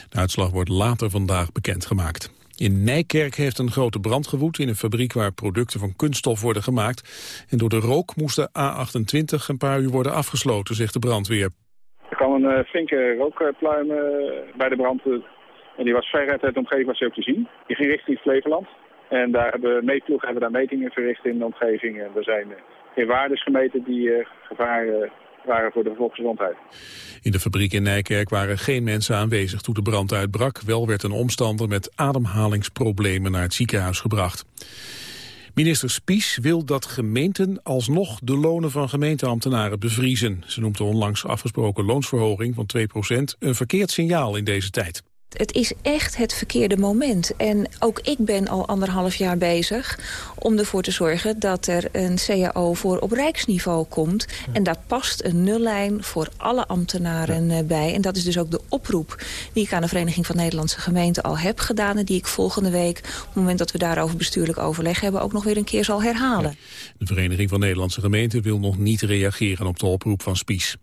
De uitslag wordt later vandaag bekendgemaakt. In Nijkerk heeft een grote brand gewoed in een fabriek waar producten van kunststof worden gemaakt. En door de rook moest de A28 een paar uur worden afgesloten, zegt de brandweer. Er kwam een uh, flinke rookpluim uh, bij de brand. en die was ver uit het omgeving was ook te zien. Die ging richting Flevoland. En daar hebben meetploegen hebben daar metingen verricht in de omgeving. En er zijn geen waardes gemeten die gevaar waren voor de volksgezondheid. In de fabriek in Nijkerk waren geen mensen aanwezig toen de brand uitbrak. Wel werd een omstander met ademhalingsproblemen naar het ziekenhuis gebracht. Minister Spies wil dat gemeenten alsnog de lonen van gemeenteambtenaren bevriezen. Ze noemt de onlangs afgesproken loonsverhoging van 2% een verkeerd signaal in deze tijd het is echt het verkeerde moment. En ook ik ben al anderhalf jaar bezig om ervoor te zorgen... dat er een CAO voor op rijksniveau komt. En daar past een nullijn voor alle ambtenaren eh, bij. En dat is dus ook de oproep die ik aan de Vereniging van Nederlandse Gemeenten al heb gedaan... en die ik volgende week, op het moment dat we daarover bestuurlijk overleg hebben... ook nog weer een keer zal herhalen. De Vereniging van Nederlandse Gemeenten wil nog niet reageren op de oproep van Spies.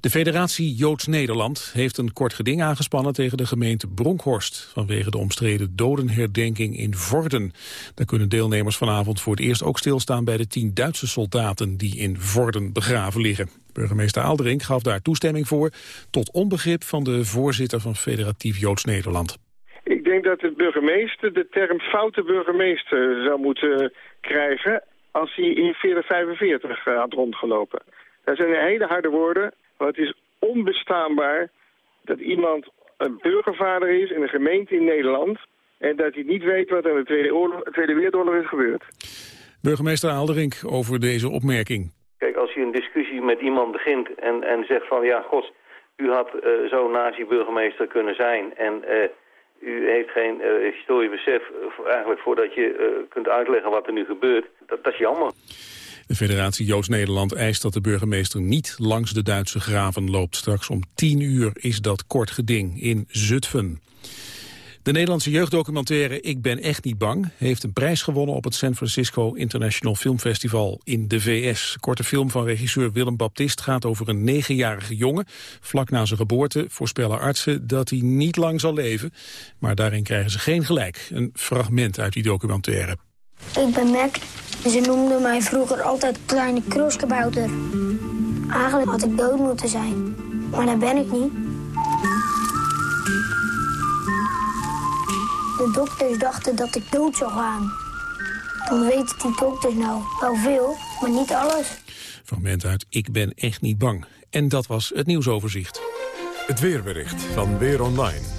De federatie Joods-Nederland heeft een kort geding aangespannen tegen de gemeente Bronkhorst vanwege de omstreden dodenherdenking in Vorden. Daar kunnen deelnemers vanavond voor het eerst ook stilstaan bij de tien Duitse soldaten die in Vorden begraven liggen. Burgemeester Aalderink gaf daar toestemming voor tot onbegrip van de voorzitter van Federatief Joods-Nederland. Ik denk dat de burgemeester de term foute burgemeester zou moeten krijgen als hij in 4045 had rondgelopen. Dat zijn hele harde woorden. Maar het is onbestaanbaar dat iemand een burgervader is in een gemeente in Nederland... en dat hij niet weet wat er in de Tweede, Oorlog, Tweede Wereldoorlog is gebeurd. Burgemeester Aalderink over deze opmerking. Kijk, als je een discussie met iemand begint en, en zegt van... ja, god, u had uh, zo'n nazi-burgemeester kunnen zijn... en uh, u heeft geen uh, historisch besef eigenlijk voordat je kunt uitleggen wat er nu gebeurt. Dat, dat is jammer. De federatie Joods-Nederland eist dat de burgemeester niet langs de Duitse graven loopt. Straks om 10 uur is dat kort geding in Zutphen. De Nederlandse jeugddocumentaire Ik ben echt niet bang... heeft een prijs gewonnen op het San Francisco International Film Festival in de VS. De korte film van regisseur Willem Baptist gaat over een negenjarige jongen. Vlak na zijn geboorte voorspellen artsen dat hij niet lang zal leven. Maar daarin krijgen ze geen gelijk. Een fragment uit die documentaire. Ik ben Mac ze noemden mij vroeger altijd kleine krooskabouter. Eigenlijk had ik dood moeten zijn. Maar daar ben ik niet. De dokters dachten dat ik dood zou gaan. Dan weten die dokters nou wel veel, maar niet alles. Fragment uit Ik ben echt niet bang. En dat was het nieuwsoverzicht. Het weerbericht van Weer Online.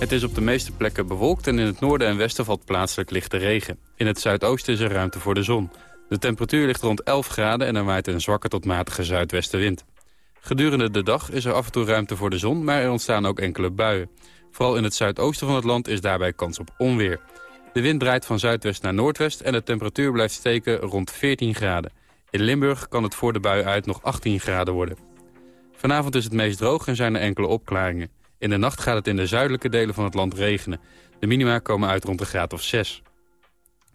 Het is op de meeste plekken bewolkt en in het noorden en westen valt plaatselijk lichte regen. In het zuidoosten is er ruimte voor de zon. De temperatuur ligt rond 11 graden en er waait een zwakke tot matige zuidwestenwind. Gedurende de dag is er af en toe ruimte voor de zon, maar er ontstaan ook enkele buien. Vooral in het zuidoosten van het land is daarbij kans op onweer. De wind draait van zuidwest naar noordwest en de temperatuur blijft steken rond 14 graden. In Limburg kan het voor de bui uit nog 18 graden worden. Vanavond is het meest droog en zijn er enkele opklaringen. In de nacht gaat het in de zuidelijke delen van het land regenen. De minima komen uit rond de graad of 6.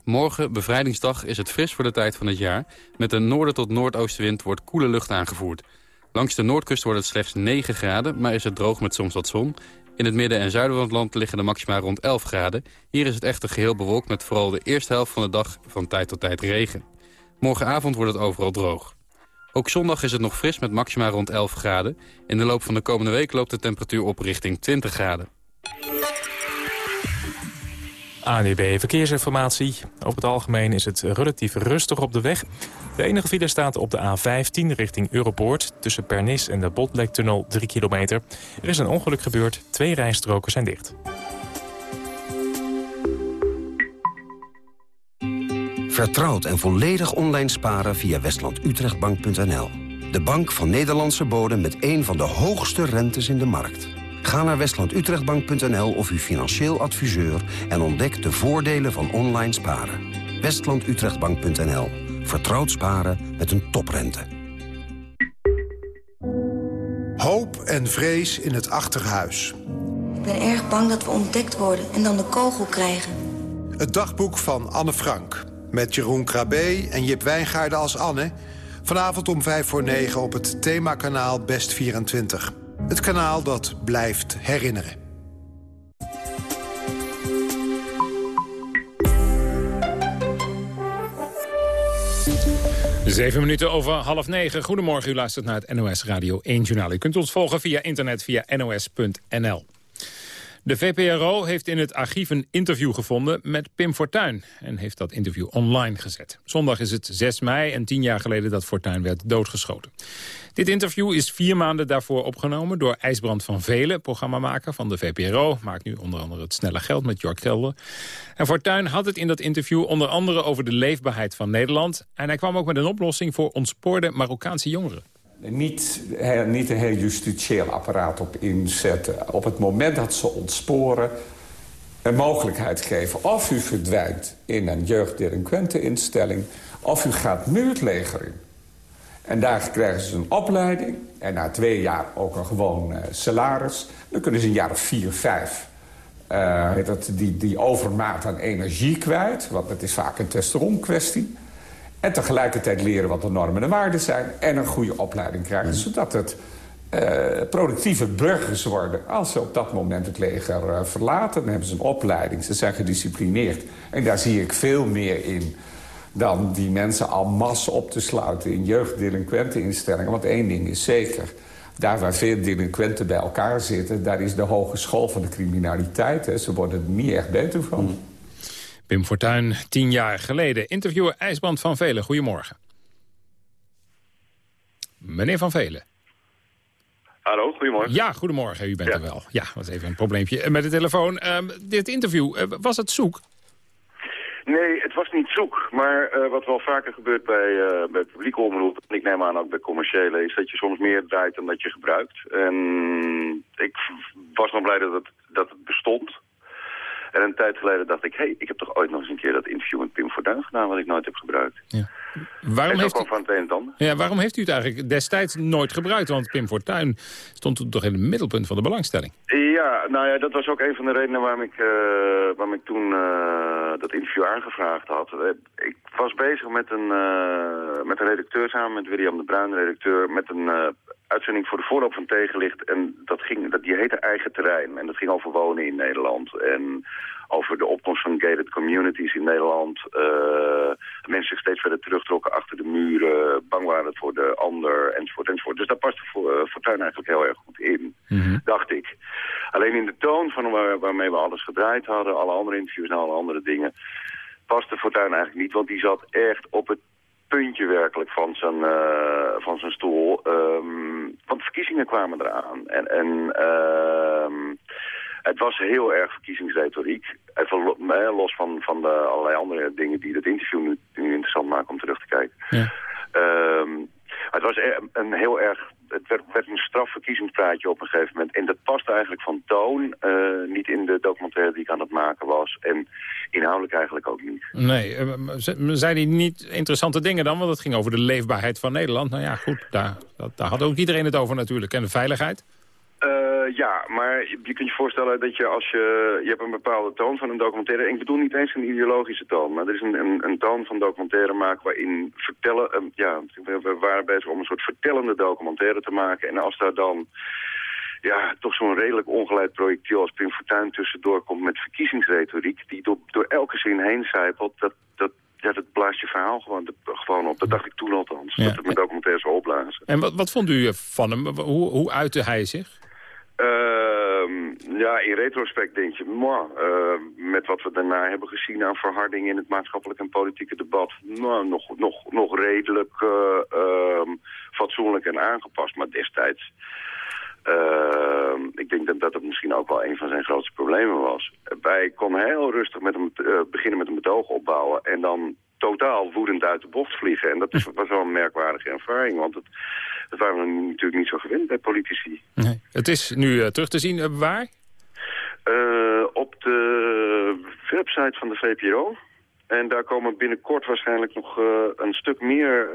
Morgen, bevrijdingsdag, is het fris voor de tijd van het jaar. Met een noorden tot noordoostenwind wordt koele lucht aangevoerd. Langs de noordkust wordt het slechts 9 graden, maar is het droog met soms wat zon. In het midden en zuiden van het land liggen de maxima rond 11 graden. Hier is het echter geheel bewolkt met vooral de eerste helft van de dag van tijd tot tijd regen. Morgenavond wordt het overal droog. Ook zondag is het nog fris met maxima rond 11 graden. In de loop van de komende week loopt de temperatuur op richting 20 graden. ANEB Verkeersinformatie. Over het algemeen is het relatief rustig op de weg. De enige file staat op de A15 richting Europoort... tussen Pernis en de Botlektunnel 3 kilometer. Er is een ongeluk gebeurd, twee rijstroken zijn dicht. Vertrouwd en volledig online sparen via westlandutrechtbank.nl. De bank van Nederlandse bodem met een van de hoogste rentes in de markt. Ga naar westlandutrechtbank.nl of uw financieel adviseur... en ontdek de voordelen van online sparen. westlandutrechtbank.nl. Vertrouwd sparen met een toprente. Hoop en vrees in het achterhuis. Ik ben erg bang dat we ontdekt worden en dan de kogel krijgen. Het dagboek van Anne Frank. Met Jeroen Krabbe en Jip Wijngaarden als Anne. Vanavond om 5 voor 9 op het themakanaal Best 24. Het kanaal dat blijft herinneren. Zeven minuten over half negen. Goedemorgen, u luistert naar het NOS Radio 1 Journaal. U kunt ons volgen via internet via nos.nl. De VPRO heeft in het archief een interview gevonden met Pim Fortuyn... en heeft dat interview online gezet. Zondag is het 6 mei en tien jaar geleden dat Fortuyn werd doodgeschoten. Dit interview is vier maanden daarvoor opgenomen door IJsbrand van Velen... programmamaker van de VPRO, maakt nu onder andere het snelle geld met Jork Gelder. En Fortuyn had het in dat interview onder andere over de leefbaarheid van Nederland... en hij kwam ook met een oplossing voor ontspoorde Marokkaanse jongeren. Niet, niet een heel justitieel apparaat op inzetten. Op het moment dat ze ontsporen een mogelijkheid geven. Of u verdwijnt in een jeugddelinquenteninstelling... of u gaat nu het leger in. En daar krijgen ze een opleiding. En na twee jaar ook een gewoon uh, salaris. Dan kunnen ze een jaar of vier, vijf... Dat, die, die overmaat aan energie kwijt. Want het is vaak een testosteron kwestie. En tegelijkertijd leren wat de normen en waarden zijn. En een goede opleiding krijgen. Mm. Zodat het uh, productieve burgers worden. Als ze op dat moment het leger uh, verlaten, dan hebben ze een opleiding. Ze zijn gedisciplineerd. En daar zie ik veel meer in dan die mensen al massa op te sluiten... in jeugddelinquenteninstellingen. Want één ding is zeker. Daar waar veel delinquenten bij elkaar zitten... daar is de hogeschool van de criminaliteit. Hè. Ze worden er niet echt beter van. Mm. Pim Fortuyn, tien jaar geleden. Interviewer IJsband van Velen, goedemorgen. Meneer Van Velen. Hallo, goedemorgen. Ja, goedemorgen, u bent er wel. Ja, was even een probleempje met de telefoon. Uh, dit interview, uh, was het zoek? Nee, het was niet zoek. Maar uh, wat wel vaker gebeurt bij, uh, bij publieke omroep, en ik neem aan ook bij commerciële, is dat je soms meer draait dan dat je gebruikt. En ik was nog blij dat het, dat het bestond. En een tijd geleden dacht ik, hé, hey, ik heb toch ooit nog eens een keer dat interview met Pim Fortuyn gedaan, wat ik nooit heb gebruikt. Ja. Waarom heeft, u... van het een en ja, waarom heeft u het eigenlijk destijds nooit gebruikt? Want Pim Fortuyn stond toen toch in het middelpunt van de belangstelling. Ja, nou ja, dat was ook een van de redenen waarom ik, uh, waarom ik toen uh, dat interview aangevraagd had. Eh, ik was bezig met een, uh, met een redacteur samen met William de Bruin, redacteur, met een uitzending voor de voorloop van Tegenlicht. En dat ging, dat, die heette Eigen Terrein. En dat ging over wonen in Nederland. En over de opkomst van gated communities in Nederland. Uh, mensen zich steeds verder terugtrokken achter de muren. Bang waren voor de ander, enzovoort, enzovoort. Dus daar paste voor, uh, Fortuyn eigenlijk heel erg goed in, Mhm. dacht ik. Alleen in de toon van waar, waarmee we alles gedraaid hadden... alle andere interviews en alle andere dingen... paste Fortuyn eigenlijk niet. Want die zat echt op het puntje werkelijk van zijn, uh, van zijn stoel. Um, want de verkiezingen kwamen eraan. En, en uh, het was heel erg verkiezingsretoriek. Even los van, van de allerlei andere dingen die het interview nu, nu interessant maken om terug te kijken. Ja. Um, het was een heel erg het werd, werd, een straf verkiezingspraatje op een gegeven moment. En dat past eigenlijk van toon, uh, niet in de documentaire die ik aan het maken was. En inhoudelijk eigenlijk ook niet. Nee, uh, zijn die niet interessante dingen dan? Want het ging over de leefbaarheid van Nederland. Nou ja, goed, daar, daar had ook iedereen het over natuurlijk. En de veiligheid? Uh, ja, maar je kunt je voorstellen dat je als je... Je hebt een bepaalde toon van een documentaire. Ik bedoel niet eens een ideologische toon. Maar er is een, een, een toon van documentaire maken waarin vertellen... Uh, ja, we waren bezig om een soort vertellende documentaire te maken. En als daar dan... Ja, toch zo'n redelijk ongeleid projectiel als Pim Fortuyn tussendoor komt met verkiezingsretoriek... die door, door elke zin heen zijpelt, dat, dat, ja, dat blaast je verhaal gewoon, gewoon op. Dat dacht ik toen althans, ja. dat het mijn documentaire zou opblazen. En wat, wat vond u van hem? Hoe, hoe uitte hij zich? Uh, ja, in retrospect denk je, moi, uh, met wat we daarna hebben gezien aan verharding in het maatschappelijk en politieke debat, nog, nog, nog redelijk uh, fatsoenlijk en aangepast. Maar destijds, ik denk dat dat het misschien ook wel een van zijn grootste problemen was. Wij konden heel rustig met hem beginnen met een betoog opbouwen en dan totaal woedend uit de bocht vliegen. En dat is, was wel een merkwaardige ervaring, want het, dat waren we natuurlijk niet zo gewend bij politici. Nee. Het is nu uh, terug te zien, uh, waar? Uh, op de website van de VPRO. En daar komen binnenkort waarschijnlijk nog een stuk meer,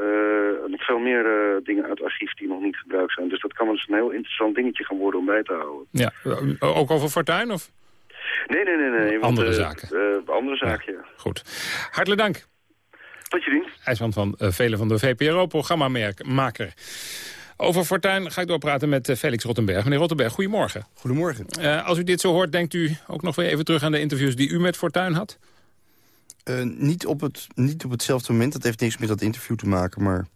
nog veel meer dingen uit het archief die nog niet gebruikt zijn. Dus dat kan wel eens een heel interessant dingetje gaan worden om bij te houden. Ja, ook over Fortuyn of? Nee, nee, nee. nee andere zaken? andere zaken, ja. Goed. Hartelijk dank. Tot je dienst. IJsland van uh, velen van de VPRO-programmamaker. Over Fortuyn ga ik doorpraten met uh, Felix Rottenberg. Meneer Rottenberg, goedemorgen. Goedemorgen. Uh, als u dit zo hoort, denkt u ook nog weer even terug aan de interviews die u met Fortuyn had? Uh, niet, op het, niet op hetzelfde moment. Dat heeft niks met dat interview te maken, maar...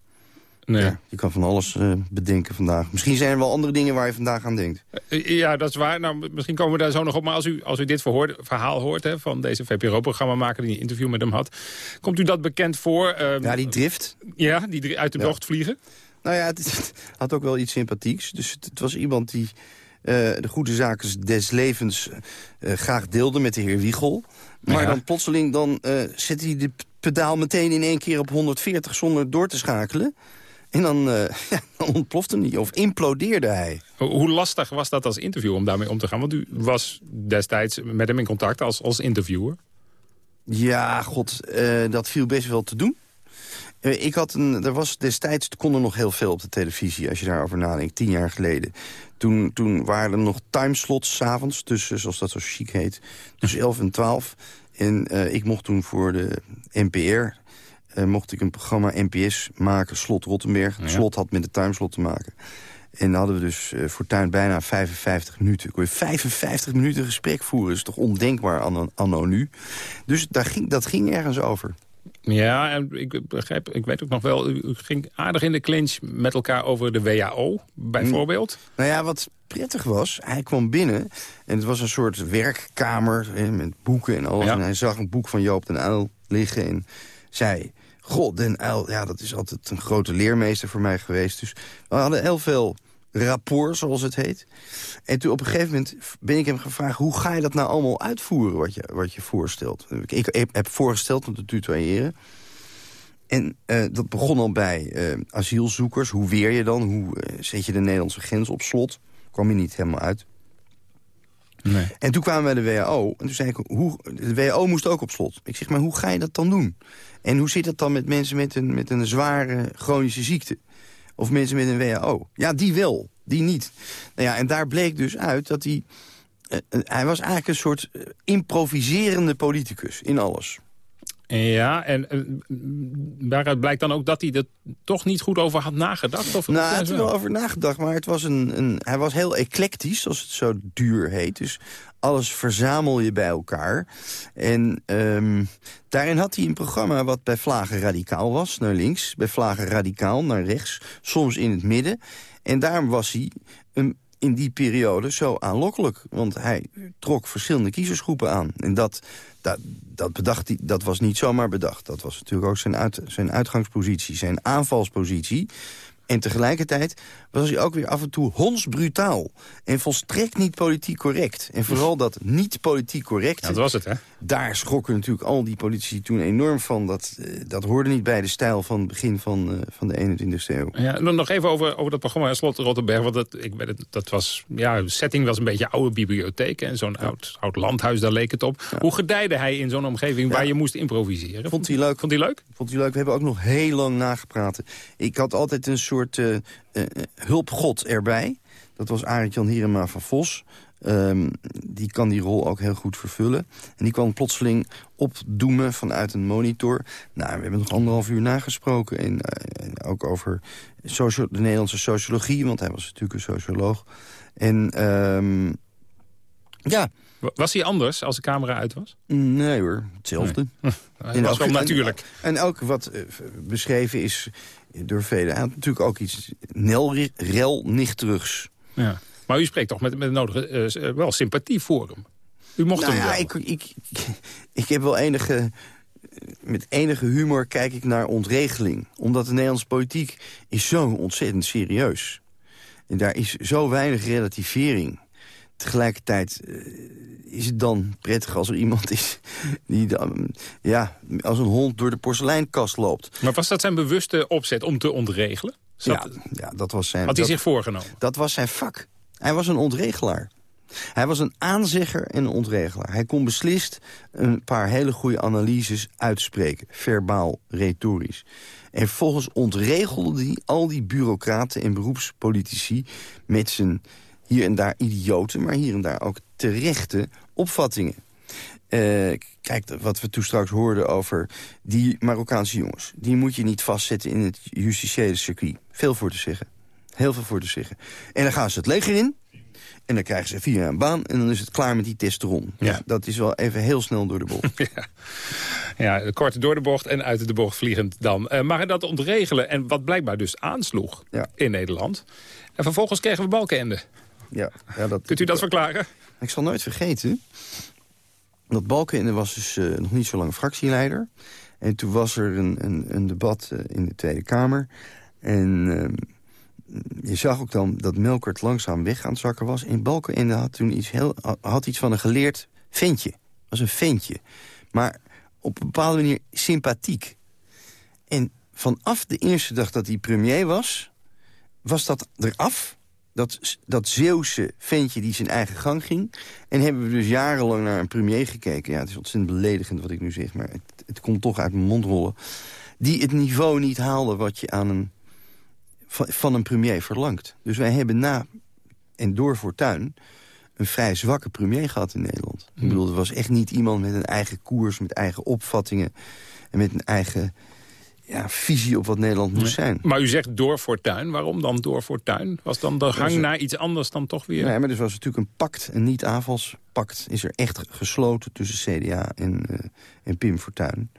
Nee. Ja, je kan van alles uh, bedenken vandaag. Misschien zijn er wel andere dingen waar je vandaag aan denkt. Uh, ja, dat is waar. Nou, misschien komen we daar zo nog op. Maar als u, als u dit verhoord, verhaal hoort hè, van deze VPRO-programmamaker... die een interview met hem had, komt u dat bekend voor? Uh, ja, die drift. Ja, die uit de bocht ja. vliegen? Nou ja, het, het, had ook wel iets sympathieks. Dus het, het was iemand die de goede zaken des levens graag deelde met de heer Wiegel. Maar ja. dan plotseling dan, zet hij de pedaal meteen in één keer op 140 zonder door te schakelen. En dan, uh, ja, dan ontplofte hij, of implodeerde hij. Hoe lastig was dat als interview om daarmee om te gaan? Want u was destijds met hem in contact als, als interviewer. Ja, god, uh, dat viel best wel te doen. Uh, ik had een, er was destijds kon er nog heel veel op de televisie, als je daarover nadenkt, tien jaar geleden. Toen, toen waren er nog timeslots s'avonds, tussen, zoals dat zo chic heet, tussen 11 en 12. En ik mocht toen voor de NPR uh, mocht ik een programma NPS maken, Slot Rottenberg. Het ja. slot had met de timeslot te maken. En dan hadden we dus uh, Fortuyn bijna 55 minuten. Kon je 55 minuten gesprek voeren. Dat is toch ondenkbaar anno, anno nu. Dus daar ging, dat ging ergens over. Ja, en ik begrijp, ik weet ook nog wel, u ging aardig in de clinch met elkaar over de WHO, bijvoorbeeld. Mm. Nou ja, wat prettig was, hij kwam binnen en het was een soort werkkamer hè, met boeken en alles. Ja. En hij zag een boek van Joop den Uyl liggen en zei... God, Den ja, dat is altijd een grote leermeester voor mij geweest. Dus we hadden heel veel rapport, zoals het heet. En toen op een gegeven moment ben ik hem gevraagd... hoe ga je dat nou allemaal uitvoeren, wat je, wat je voorstelt? Ik, heb voorgesteld om te tutoyeren. En uh, dat begon al bij uh, asielzoekers. Hoe weer je dan? Hoe uh, zet je de Nederlandse grens op slot? Kwam je niet helemaal uit. Nee. En toen kwamen we bij de WHO. En toen zei ik, hoe, de WHO moest ook op slot. Ik zeg, maar hoe ga je dat dan doen? En hoe zit het dan met mensen met een, met een zware chronische ziekte? Of mensen met een WHO? Ja, die wel, die niet. Nou ja, en daar bleek dus uit dat hij... Uh, hij was eigenlijk een soort improviserende politicus in alles. Ja, en uh, waaruit blijkt dan ook dat hij er toch niet goed over had nagedacht? Of nou, hij had er wel over nagedacht, maar het was een, een, hij was heel eclectisch, als het zo duur heet. Dus alles verzamel je bij elkaar. En um, daarin had hij een programma wat bij Vlagen radicaal was, naar links. Bij Vlagen radicaal, naar rechts. Soms in het midden. En daarom was hij een in die periode zo aanlokkelijk. Want hij trok verschillende kiezersgroepen aan. En dat, dat, dat, bedacht hij, dat was niet zomaar bedacht. Dat was natuurlijk ook zijn, uit, zijn uitgangspositie, zijn aanvalspositie. En tegelijkertijd was hij ook weer af en toe hondsbrutaal. En volstrekt niet politiek correct. En vooral dat niet politiek correct. dat was het, hè? Daar schrokken natuurlijk al die politici toen enorm van. Dat, uh, dat hoorde niet bij de stijl van het begin van, uh, van de 21e eeuw. Ja, nog even over, over dat programma Slot Rotterberg. Want dat, ik weet het, dat was, ja, de setting was een beetje oude bibliotheek. En zo'n ja. oud, oud landhuis, daar leek het op. Ja. Hoe gedijde hij in zo'n omgeving waar je moest improviseren? Vond hij leuk. Vond hij leuk? Vond hij leuk. We hebben ook nog heel lang nagepraat. Ik had altijd een soort uh, hulpgod erbij. Dat was Arend-Jan Hierema van Vos. Um, die kan die rol ook heel goed vervullen. En die kwam plotseling opdoemen vanuit een monitor. Nou, we hebben nog anderhalf uur nagesproken. En, uh, en ook over de Nederlandse sociologie, want hij was natuurlijk een socioloog. En um, ja... Was hij anders als de camera uit was? Nee hoor, hetzelfde. Nee. en was wel natuurlijk. En, en ook wat beschreven is door velen. Hij had natuurlijk ook iets rel-nichterugs. Ja. Maar u spreekt toch met, met de nodige uh, wel sympathie voor hem? U mocht nou, hem ja. Ik, ik, ik heb wel enige... Met enige humor kijk ik naar ontregeling. Omdat de Nederlandse politiek is zo ontzettend serieus. En daar is zo weinig relativering. Tegelijkertijd uh, is het dan prettig als er iemand is... die dan, ja, als een hond door de porseleinkast loopt. Maar was dat zijn bewuste opzet om te ontregelen? Ja, ja, dat was zijn... Had hij dat, zich voorgenomen? Dat was zijn vak. Hij was een ontregelaar. Hij was een aanzegger en een ontregelaar. Hij kon beslist een paar hele goede analyses uitspreken. Verbaal, retorisch. En volgens ontregelde hij al die bureaucraten en beroepspolitici... met zijn hier en daar idioten, maar hier en daar ook terechte opvattingen. Uh, kijk, wat we toen straks hoorden over die Marokkaanse jongens. Die moet je niet vastzetten in het justitiële circuit. Veel voor te zeggen. Heel veel voor te zeggen. En dan gaan ze het leger in. En dan krijgen ze vier jaar een baan. En dan is het klaar met die testosteron. Ja. dat is wel even heel snel door de bocht. ja. ja, kort door de bocht en uit de bocht vliegend dan. Uh, maar dat ontregelen en wat blijkbaar dus aansloeg ja. in Nederland. En vervolgens kregen we Balkenende. Ja, ja, dat, Kunt u dat verklaren? Ik zal nooit vergeten. Dat Balkenende was dus uh, nog niet zo lang fractieleider. En toen was er een, een, een debat uh, in de Tweede Kamer. En uh, je zag ook dan dat Melkert langzaam weg aan het zakken was. En Balkenende had toen iets, heel, had iets van een geleerd ventje. was een ventje. Maar op een bepaalde manier sympathiek. En vanaf de eerste dag dat hij premier was... was dat eraf dat, dat Zeeuwse ventje die zijn eigen gang ging. En hebben we dus jarenlang naar een premier gekeken. Ja, het is ontzettend beledigend wat ik nu zeg, maar het, het komt toch uit mijn mond rollen. Die het niveau niet haalde wat je aan een, van, een premier verlangt. Dus wij hebben na en door Fortuyn een vrij zwakke premier gehad in Nederland. Ik bedoel, er was echt niet iemand met een eigen koers, met eigen opvattingen... en met een eigen ja, visie op wat Nederland moest zijn. Maar u zegt door Fortuyn. Waarom dan door Fortuyn? Was dan de gang naar iets anders dan toch weer? Nee, maar er was natuurlijk een pact, een niet-aanvalspact... is er echt gesloten tussen CDA en, uh, en Pim Fortuyn.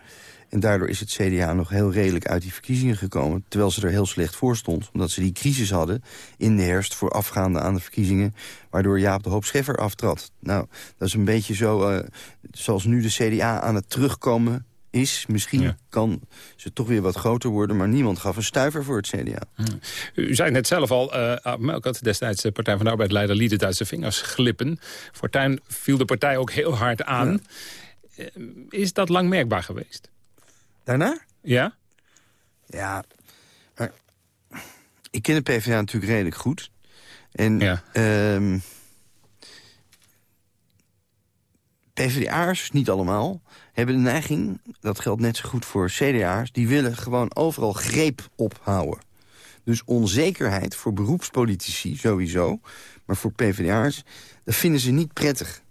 En daardoor is het CDA nog heel redelijk uit die verkiezingen gekomen... terwijl ze er heel slecht voor stond. Omdat ze die crisis hadden in de herfst voorafgaande aan de verkiezingen... waardoor Jaap de Hoop Scheffer aftrad. Nou, dat is een beetje zo uh, zoals nu de CDA aan het terugkomen is. Misschien ja. kan ze toch weer wat groter worden... maar niemand gaf een stuiver voor het CDA. Ja. U zei net zelf al, uh, Melkert, destijds de Partij van de Arbeid-leider... liet het uit zijn vingers glippen. Fortuyn viel de partij ook heel hard aan. Ja. Uh, is dat lang merkbaar geweest? Daarna? Ja. Ja, maar ik ken de PvdA natuurlijk redelijk goed. En ja. um, PvdA'ers, niet allemaal, hebben de neiging... dat geldt net zo goed voor CDA'ers... die willen gewoon overal greep ophouden. Dus onzekerheid voor beroepspolitici sowieso... maar voor PvdA'ers, dat vinden ze niet prettig.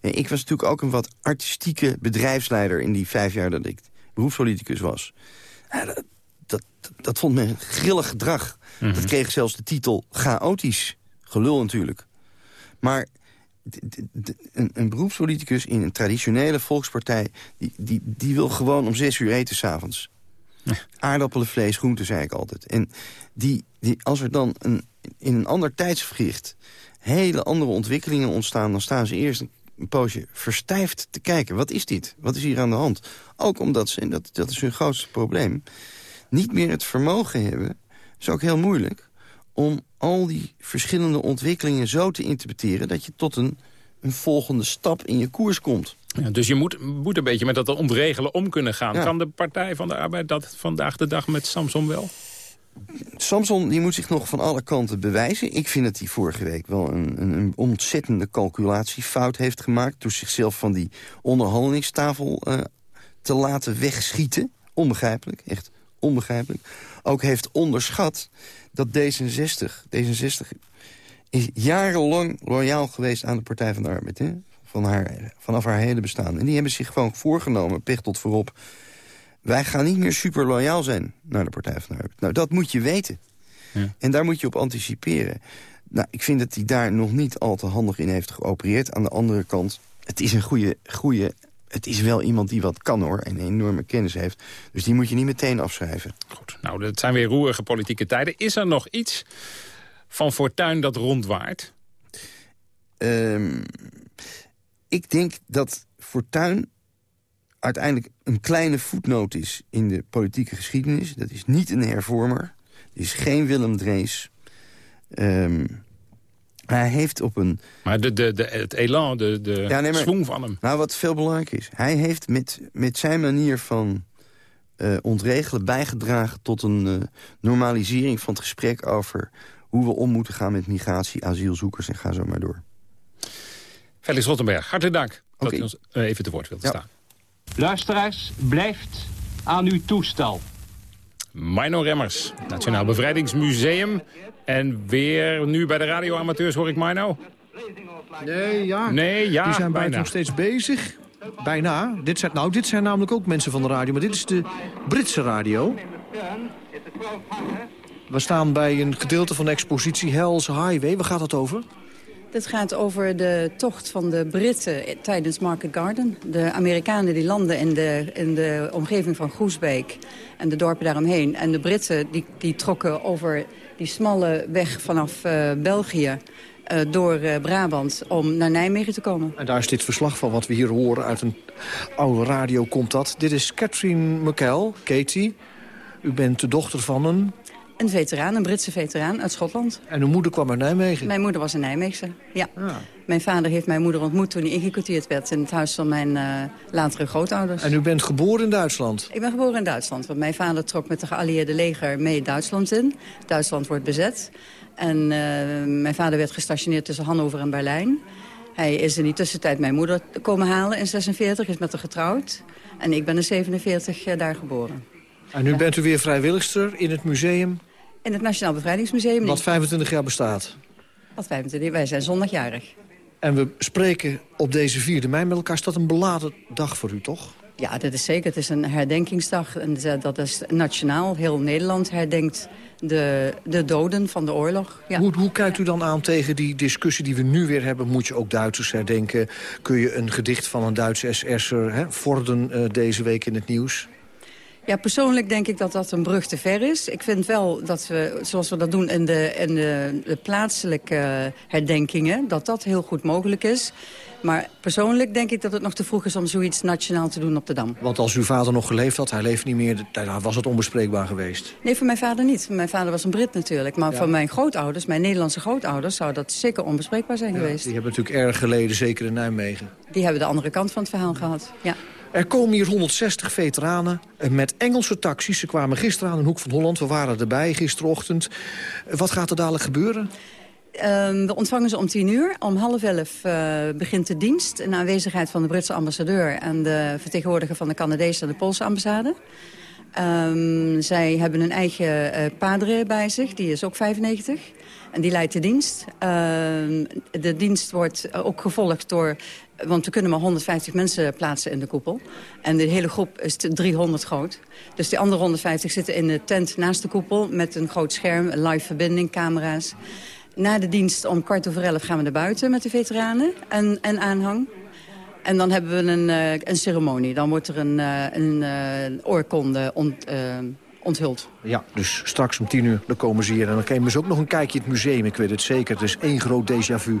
En ik was natuurlijk ook een wat artistieke bedrijfsleider... in die vijf jaar dat ik beroepspoliticus was. Ja, dat, dat, dat vond men grillig gedrag. Dat kreeg zelfs de titel chaotisch. Gelul natuurlijk. Maar een, een beroepspoliticus in een traditionele volkspartij... die, die, die wil gewoon om zes uur eten s'avonds. Aardappelen, vlees, groenten, zei ik altijd. En die, die, als er dan een, in een ander tijdsvergicht... hele andere ontwikkelingen ontstaan... dan staan ze eerst een poosje verstijfd te kijken. Wat is dit? Wat is hier aan de hand? Ook omdat ze, en dat, dat is hun grootste probleem... niet meer het vermogen hebben... is ook heel moeilijk om al die verschillende ontwikkelingen zo te interpreteren... dat je tot een, een volgende stap in je koers komt. Ja, dus je moet, moet een beetje met dat ontregelen om kunnen gaan. Kan de Partij van de Arbeid dat vandaag de dag met Samson wel? Samson die moet zich nog van alle kanten bewijzen. Ik vind dat hij vorige week wel een, een, een ontzettende calculatiefout heeft gemaakt... door zichzelf van die onderhandelingstafel uh, te laten wegschieten. Onbegrijpelijk, echt onbegrijpelijk. Ook heeft onderschat dat D66... D66 is jarenlang loyaal geweest aan de Partij van de Arbeid. Hè? Van haar, vanaf haar hele bestaan. En die hebben zich gewoon voorgenomen, tot voorop... wij gaan niet meer super loyaal zijn naar de Partij van de Arbeid. Nou, dat moet je weten. Ja. En daar moet je op anticiperen. Nou, ik vind dat hij daar nog niet al te handig in heeft geopereerd. Aan de andere kant, het is een goede, goede het is wel iemand die wat kan hoor en enorme kennis heeft. Dus die moet je niet meteen afschrijven. Goed, nou, het zijn weer roerige politieke tijden. Is er nog iets van Fortuin dat rondwaart? Um, ik denk dat Fortuin uiteindelijk een kleine voetnoot is in de politieke geschiedenis. Dat is niet een hervormer. Het is geen Willem Drees. Um, hij heeft op een... Maar de, de, de, het elan, de, de ja, nee, swing van hem. Nou, wat veel belangrijk is. Hij heeft met, met zijn manier van uh, ontregelen bijgedragen... tot een uh, normalisering van het gesprek over... hoe we om moeten gaan met migratie, asielzoekers en ga zo maar door. Felix Rottenberg, hartelijk dank okay. dat u ons uh, even te woord wilt ja. staan. Luisteraars, blijft aan uw toestel. Mino Remmers, Nationaal Bevrijdingsmuseum. En weer nu bij de radioamateurs hoor ik Mino. Nee, ja. Nee, ja, Die zijn bijna. nog steeds bezig. Bijna. Dit zijn, nou, dit zijn namelijk ook mensen van de radio, maar dit is de Britse radio. We staan bij een gedeelte van de expositie Hell's Highway. Waar gaat het over? Dit gaat over de tocht van de Britten tijdens Market Garden. De Amerikanen die landen in de, in de omgeving van Groesbeek en de dorpen daaromheen. En de Britten die, die trokken over die smalle weg vanaf uh, België... Uh, door uh, Brabant om naar Nijmegen te komen. En daar is dit verslag van wat we hier horen. Uit een oude radio komt dat. Dit is Catherine McKell, Katie. U bent de dochter van een... Een veteraan, een Britse veteraan uit Schotland. En uw moeder kwam uit Nijmegen? Mijn moeder was een Nijmeegse, ja. Ah. Mijn vader heeft mijn moeder ontmoet toen hij ingekwartierd werd... in het huis van mijn uh, latere grootouders. En u bent geboren in Duitsland? Ik ben geboren in Duitsland, want mijn vader trok met de geallieerde leger mee Duitsland in. Duitsland wordt bezet. En uh, mijn vader werd gestationeerd tussen Hannover en Berlijn. Hij is in die tussentijd mijn moeder komen halen in 46, is met haar getrouwd. En ik ben in 47 uh, daar geboren. En nu ja. bent u weer vrijwilligster in het museum? In het Nationaal Bevrijdingsmuseum. Wat 25 jaar bestaat? Wat 25 wij zijn zondagjarig. En we spreken op deze 4 mei met elkaar. Is dat een beladen dag voor u, toch? Ja, dat is zeker. Het is een herdenkingsdag. En dat is nationaal. Heel Nederland herdenkt de, de doden van de oorlog. Ja. Hoe, hoe kijkt u dan aan tegen die discussie die we nu weer hebben? Moet je ook Duitsers herdenken? Kun je een gedicht van een Duitse SS'er Vorden uh, deze week in het nieuws? Ja, persoonlijk denk ik dat dat een brug te ver is. Ik vind wel dat we, zoals we dat doen in de, in de, de plaatselijke herdenkingen... dat dat heel goed mogelijk is. Maar persoonlijk denk ik dat het nog te vroeg is om zoiets nationaal te doen op de Dam. Want als uw vader nog geleefd had, hij leeft niet meer, daar was het onbespreekbaar geweest. Nee, voor mijn vader niet. Mijn vader was een Brit natuurlijk. Maar ja. voor mijn grootouders, mijn Nederlandse grootouders, zou dat zeker onbespreekbaar zijn ja, geweest. Die hebben natuurlijk erg geleden, zeker in Nijmegen. Die hebben de andere kant van het verhaal gehad, ja. Er komen hier 160 veteranen met Engelse taxis. Ze kwamen gisteren aan de Hoek van Holland. We waren erbij gisterochtend. Wat gaat er dadelijk gebeuren? Um, we ontvangen ze om tien uur. Om half elf uh, begint de dienst in aanwezigheid van de Britse ambassadeur... en de vertegenwoordiger van de Canadese en de Poolse ambassade. Um, zij hebben een eigen uh, padre bij zich, die is ook 95. En die leidt de dienst. Uh, de dienst wordt ook gevolgd door Want we kunnen maar 150 mensen plaatsen in de koepel. En de hele groep is 300 groot. Dus die andere 150 zitten in de tent naast de koepel... met een groot scherm, live verbinding, camera's. Na de dienst om kwart over elf gaan we naar buiten met de veteranen en, en aanhang. En dan hebben we een, uh, een ceremonie. Dan wordt er een, uh, een uh, oorkonde ont, onthuld. Ja, dus straks om tien uur dan komen ze hier. En dan nemen ze ook nog een kijkje in het museum. Ik weet het zeker. Het is één groot déjà vu.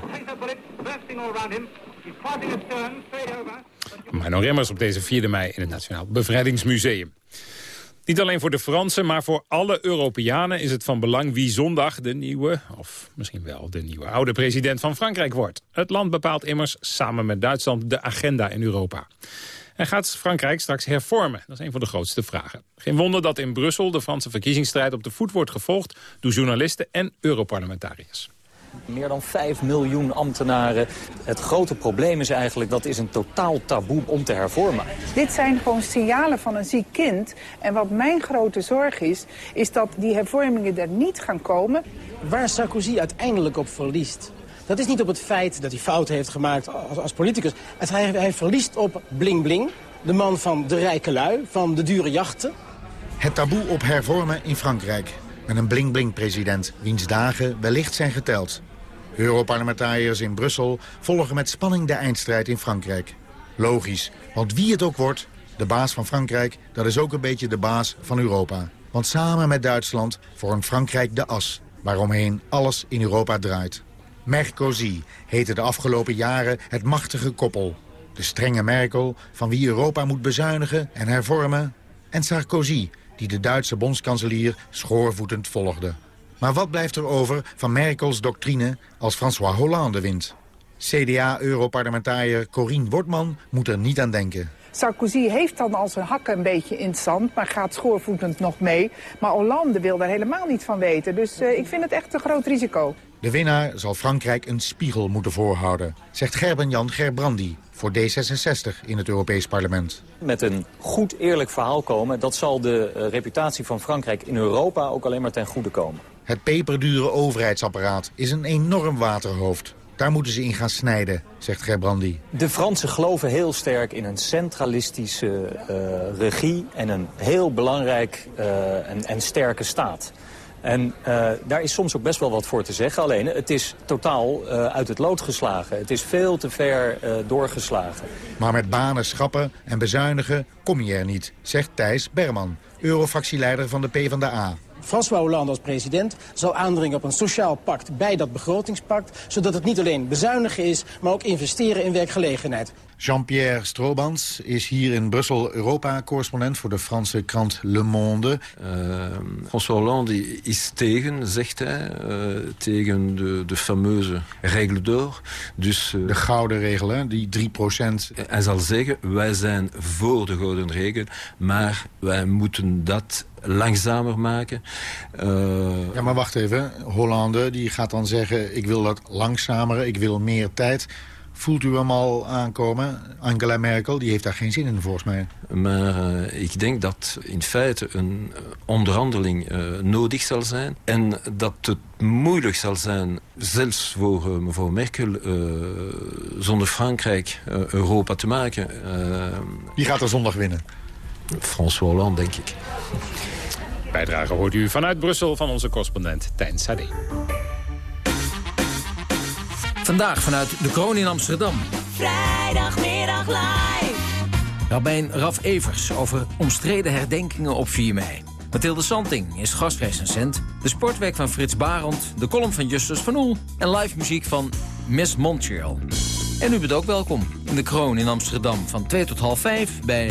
Marno Remmers op deze 4 mei in het Nationaal Bevrijdingsmuseum. Niet alleen voor de Fransen, maar voor alle Europeanen is het van belang wie zondag de nieuwe, of misschien wel de nieuwe oude president van Frankrijk wordt. Het land bepaalt immers samen met Duitsland de agenda in Europa. En gaat Frankrijk straks hervormen? Dat is een van de grootste vragen. Geen wonder dat in Brussel de Franse verkiezingsstrijd op de voet wordt gevolgd door journalisten en Europarlementariërs. Meer dan 5 miljoen ambtenaren. Het grote probleem is eigenlijk, dat is een totaal taboe om te hervormen. Dit zijn gewoon signalen van een ziek kind. En wat mijn grote zorg is, is dat die hervormingen er niet gaan komen. Waar Sarkozy uiteindelijk op verliest, dat is niet op het feit dat hij fouten heeft gemaakt als, als politicus. Het, hij, hij verliest op Bling Bling, de man van de rijke lui, van de dure jachten. Het taboe op hervormen in Frankrijk. Met een bling-bling-president, wiens dagen wellicht zijn geteld. Europarlementariërs in Brussel volgen met spanning de eindstrijd in Frankrijk. Logisch, want wie het ook wordt, de baas van Frankrijk... dat is ook een beetje de baas van Europa. Want samen met Duitsland vormt Frankrijk de as... waaromheen alles in Europa draait. Mercosi heette de afgelopen jaren het machtige koppel. De strenge Merkel, van wie Europa moet bezuinigen en hervormen... en Sarkozy, die de Duitse bondskanselier schoorvoetend volgde. Maar wat blijft er over van Merkels doctrine als François Hollande wint? CDA-europarlementariër Corine Wortman moet er niet aan denken. Sarkozy heeft dan al zijn hakken een beetje in het zand, maar gaat schoorvoetend nog mee. Maar Hollande wil daar helemaal niet van weten, dus uh, ik vind het echt een groot risico. De winnaar zal Frankrijk een spiegel moeten voorhouden, zegt Gerben-Jan Gerbrandi voor D66 in het Europees Parlement. Met een goed eerlijk verhaal komen, dat zal de uh, reputatie van Frankrijk in Europa ook alleen maar ten goede komen. Het peperdure overheidsapparaat is een enorm waterhoofd. Daar moeten ze in gaan snijden, zegt Gerbrandi. De Fransen geloven heel sterk in een centralistische uh, regie... en een heel belangrijk uh, en, en sterke staat. En uh, daar is soms ook best wel wat voor te zeggen. Alleen, het is totaal uh, uit het lood geslagen. Het is veel te ver uh, doorgeslagen. Maar met banen schrappen en bezuinigen kom je er niet, zegt Thijs Berman, eurofractieleider van de PvdA. François Hollande als president zal aandringen op een sociaal pact bij dat begrotingspact... zodat het niet alleen bezuinigen is, maar ook investeren in werkgelegenheid. Jean-Pierre Strobans is hier in Brussel Europa-correspondent voor de Franse krant Le Monde. Uh, François Hollande is tegen, zegt hij, uh, tegen de, de fameuze règle d'or. Dus, uh, de gouden regel, hè? die 3 procent. Hij zal zeggen, wij zijn voor de gouden regel, maar wij moeten dat langzamer maken. Uh... Ja, maar wacht even. Hollande die gaat dan zeggen... ik wil dat langzamer, ik wil meer tijd. Voelt u hem al aankomen? Angela Merkel, die heeft daar geen zin in volgens mij. Maar uh, ik denk dat in feite een onderhandeling uh, nodig zal zijn. En dat het moeilijk zal zijn, zelfs voor uh, mevrouw Merkel... zonder Frankrijk Europa te maken. Wie gaat er zondag winnen? François Hollande, denk ik. Bijdrage hoort u vanuit Brussel van onze correspondent Tijn Sade. Vandaag vanuit de kroon in Amsterdam. Vrijdagmiddag live. Rabijn Raf Evers over omstreden herdenkingen op 4 mei. Mathilde Santing is gastrecensent. De sportweek van Frits Barend. De column van Justus van Oel. En live muziek van Miss Montreal. En u bent ook welkom in de kroon in Amsterdam van 2 tot half 5 bij...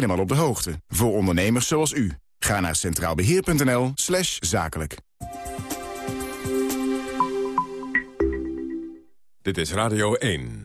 helemaal op de hoogte. Voor ondernemers zoals u. Ga naar centraalbeheer.nl slash zakelijk. Dit is Radio 1.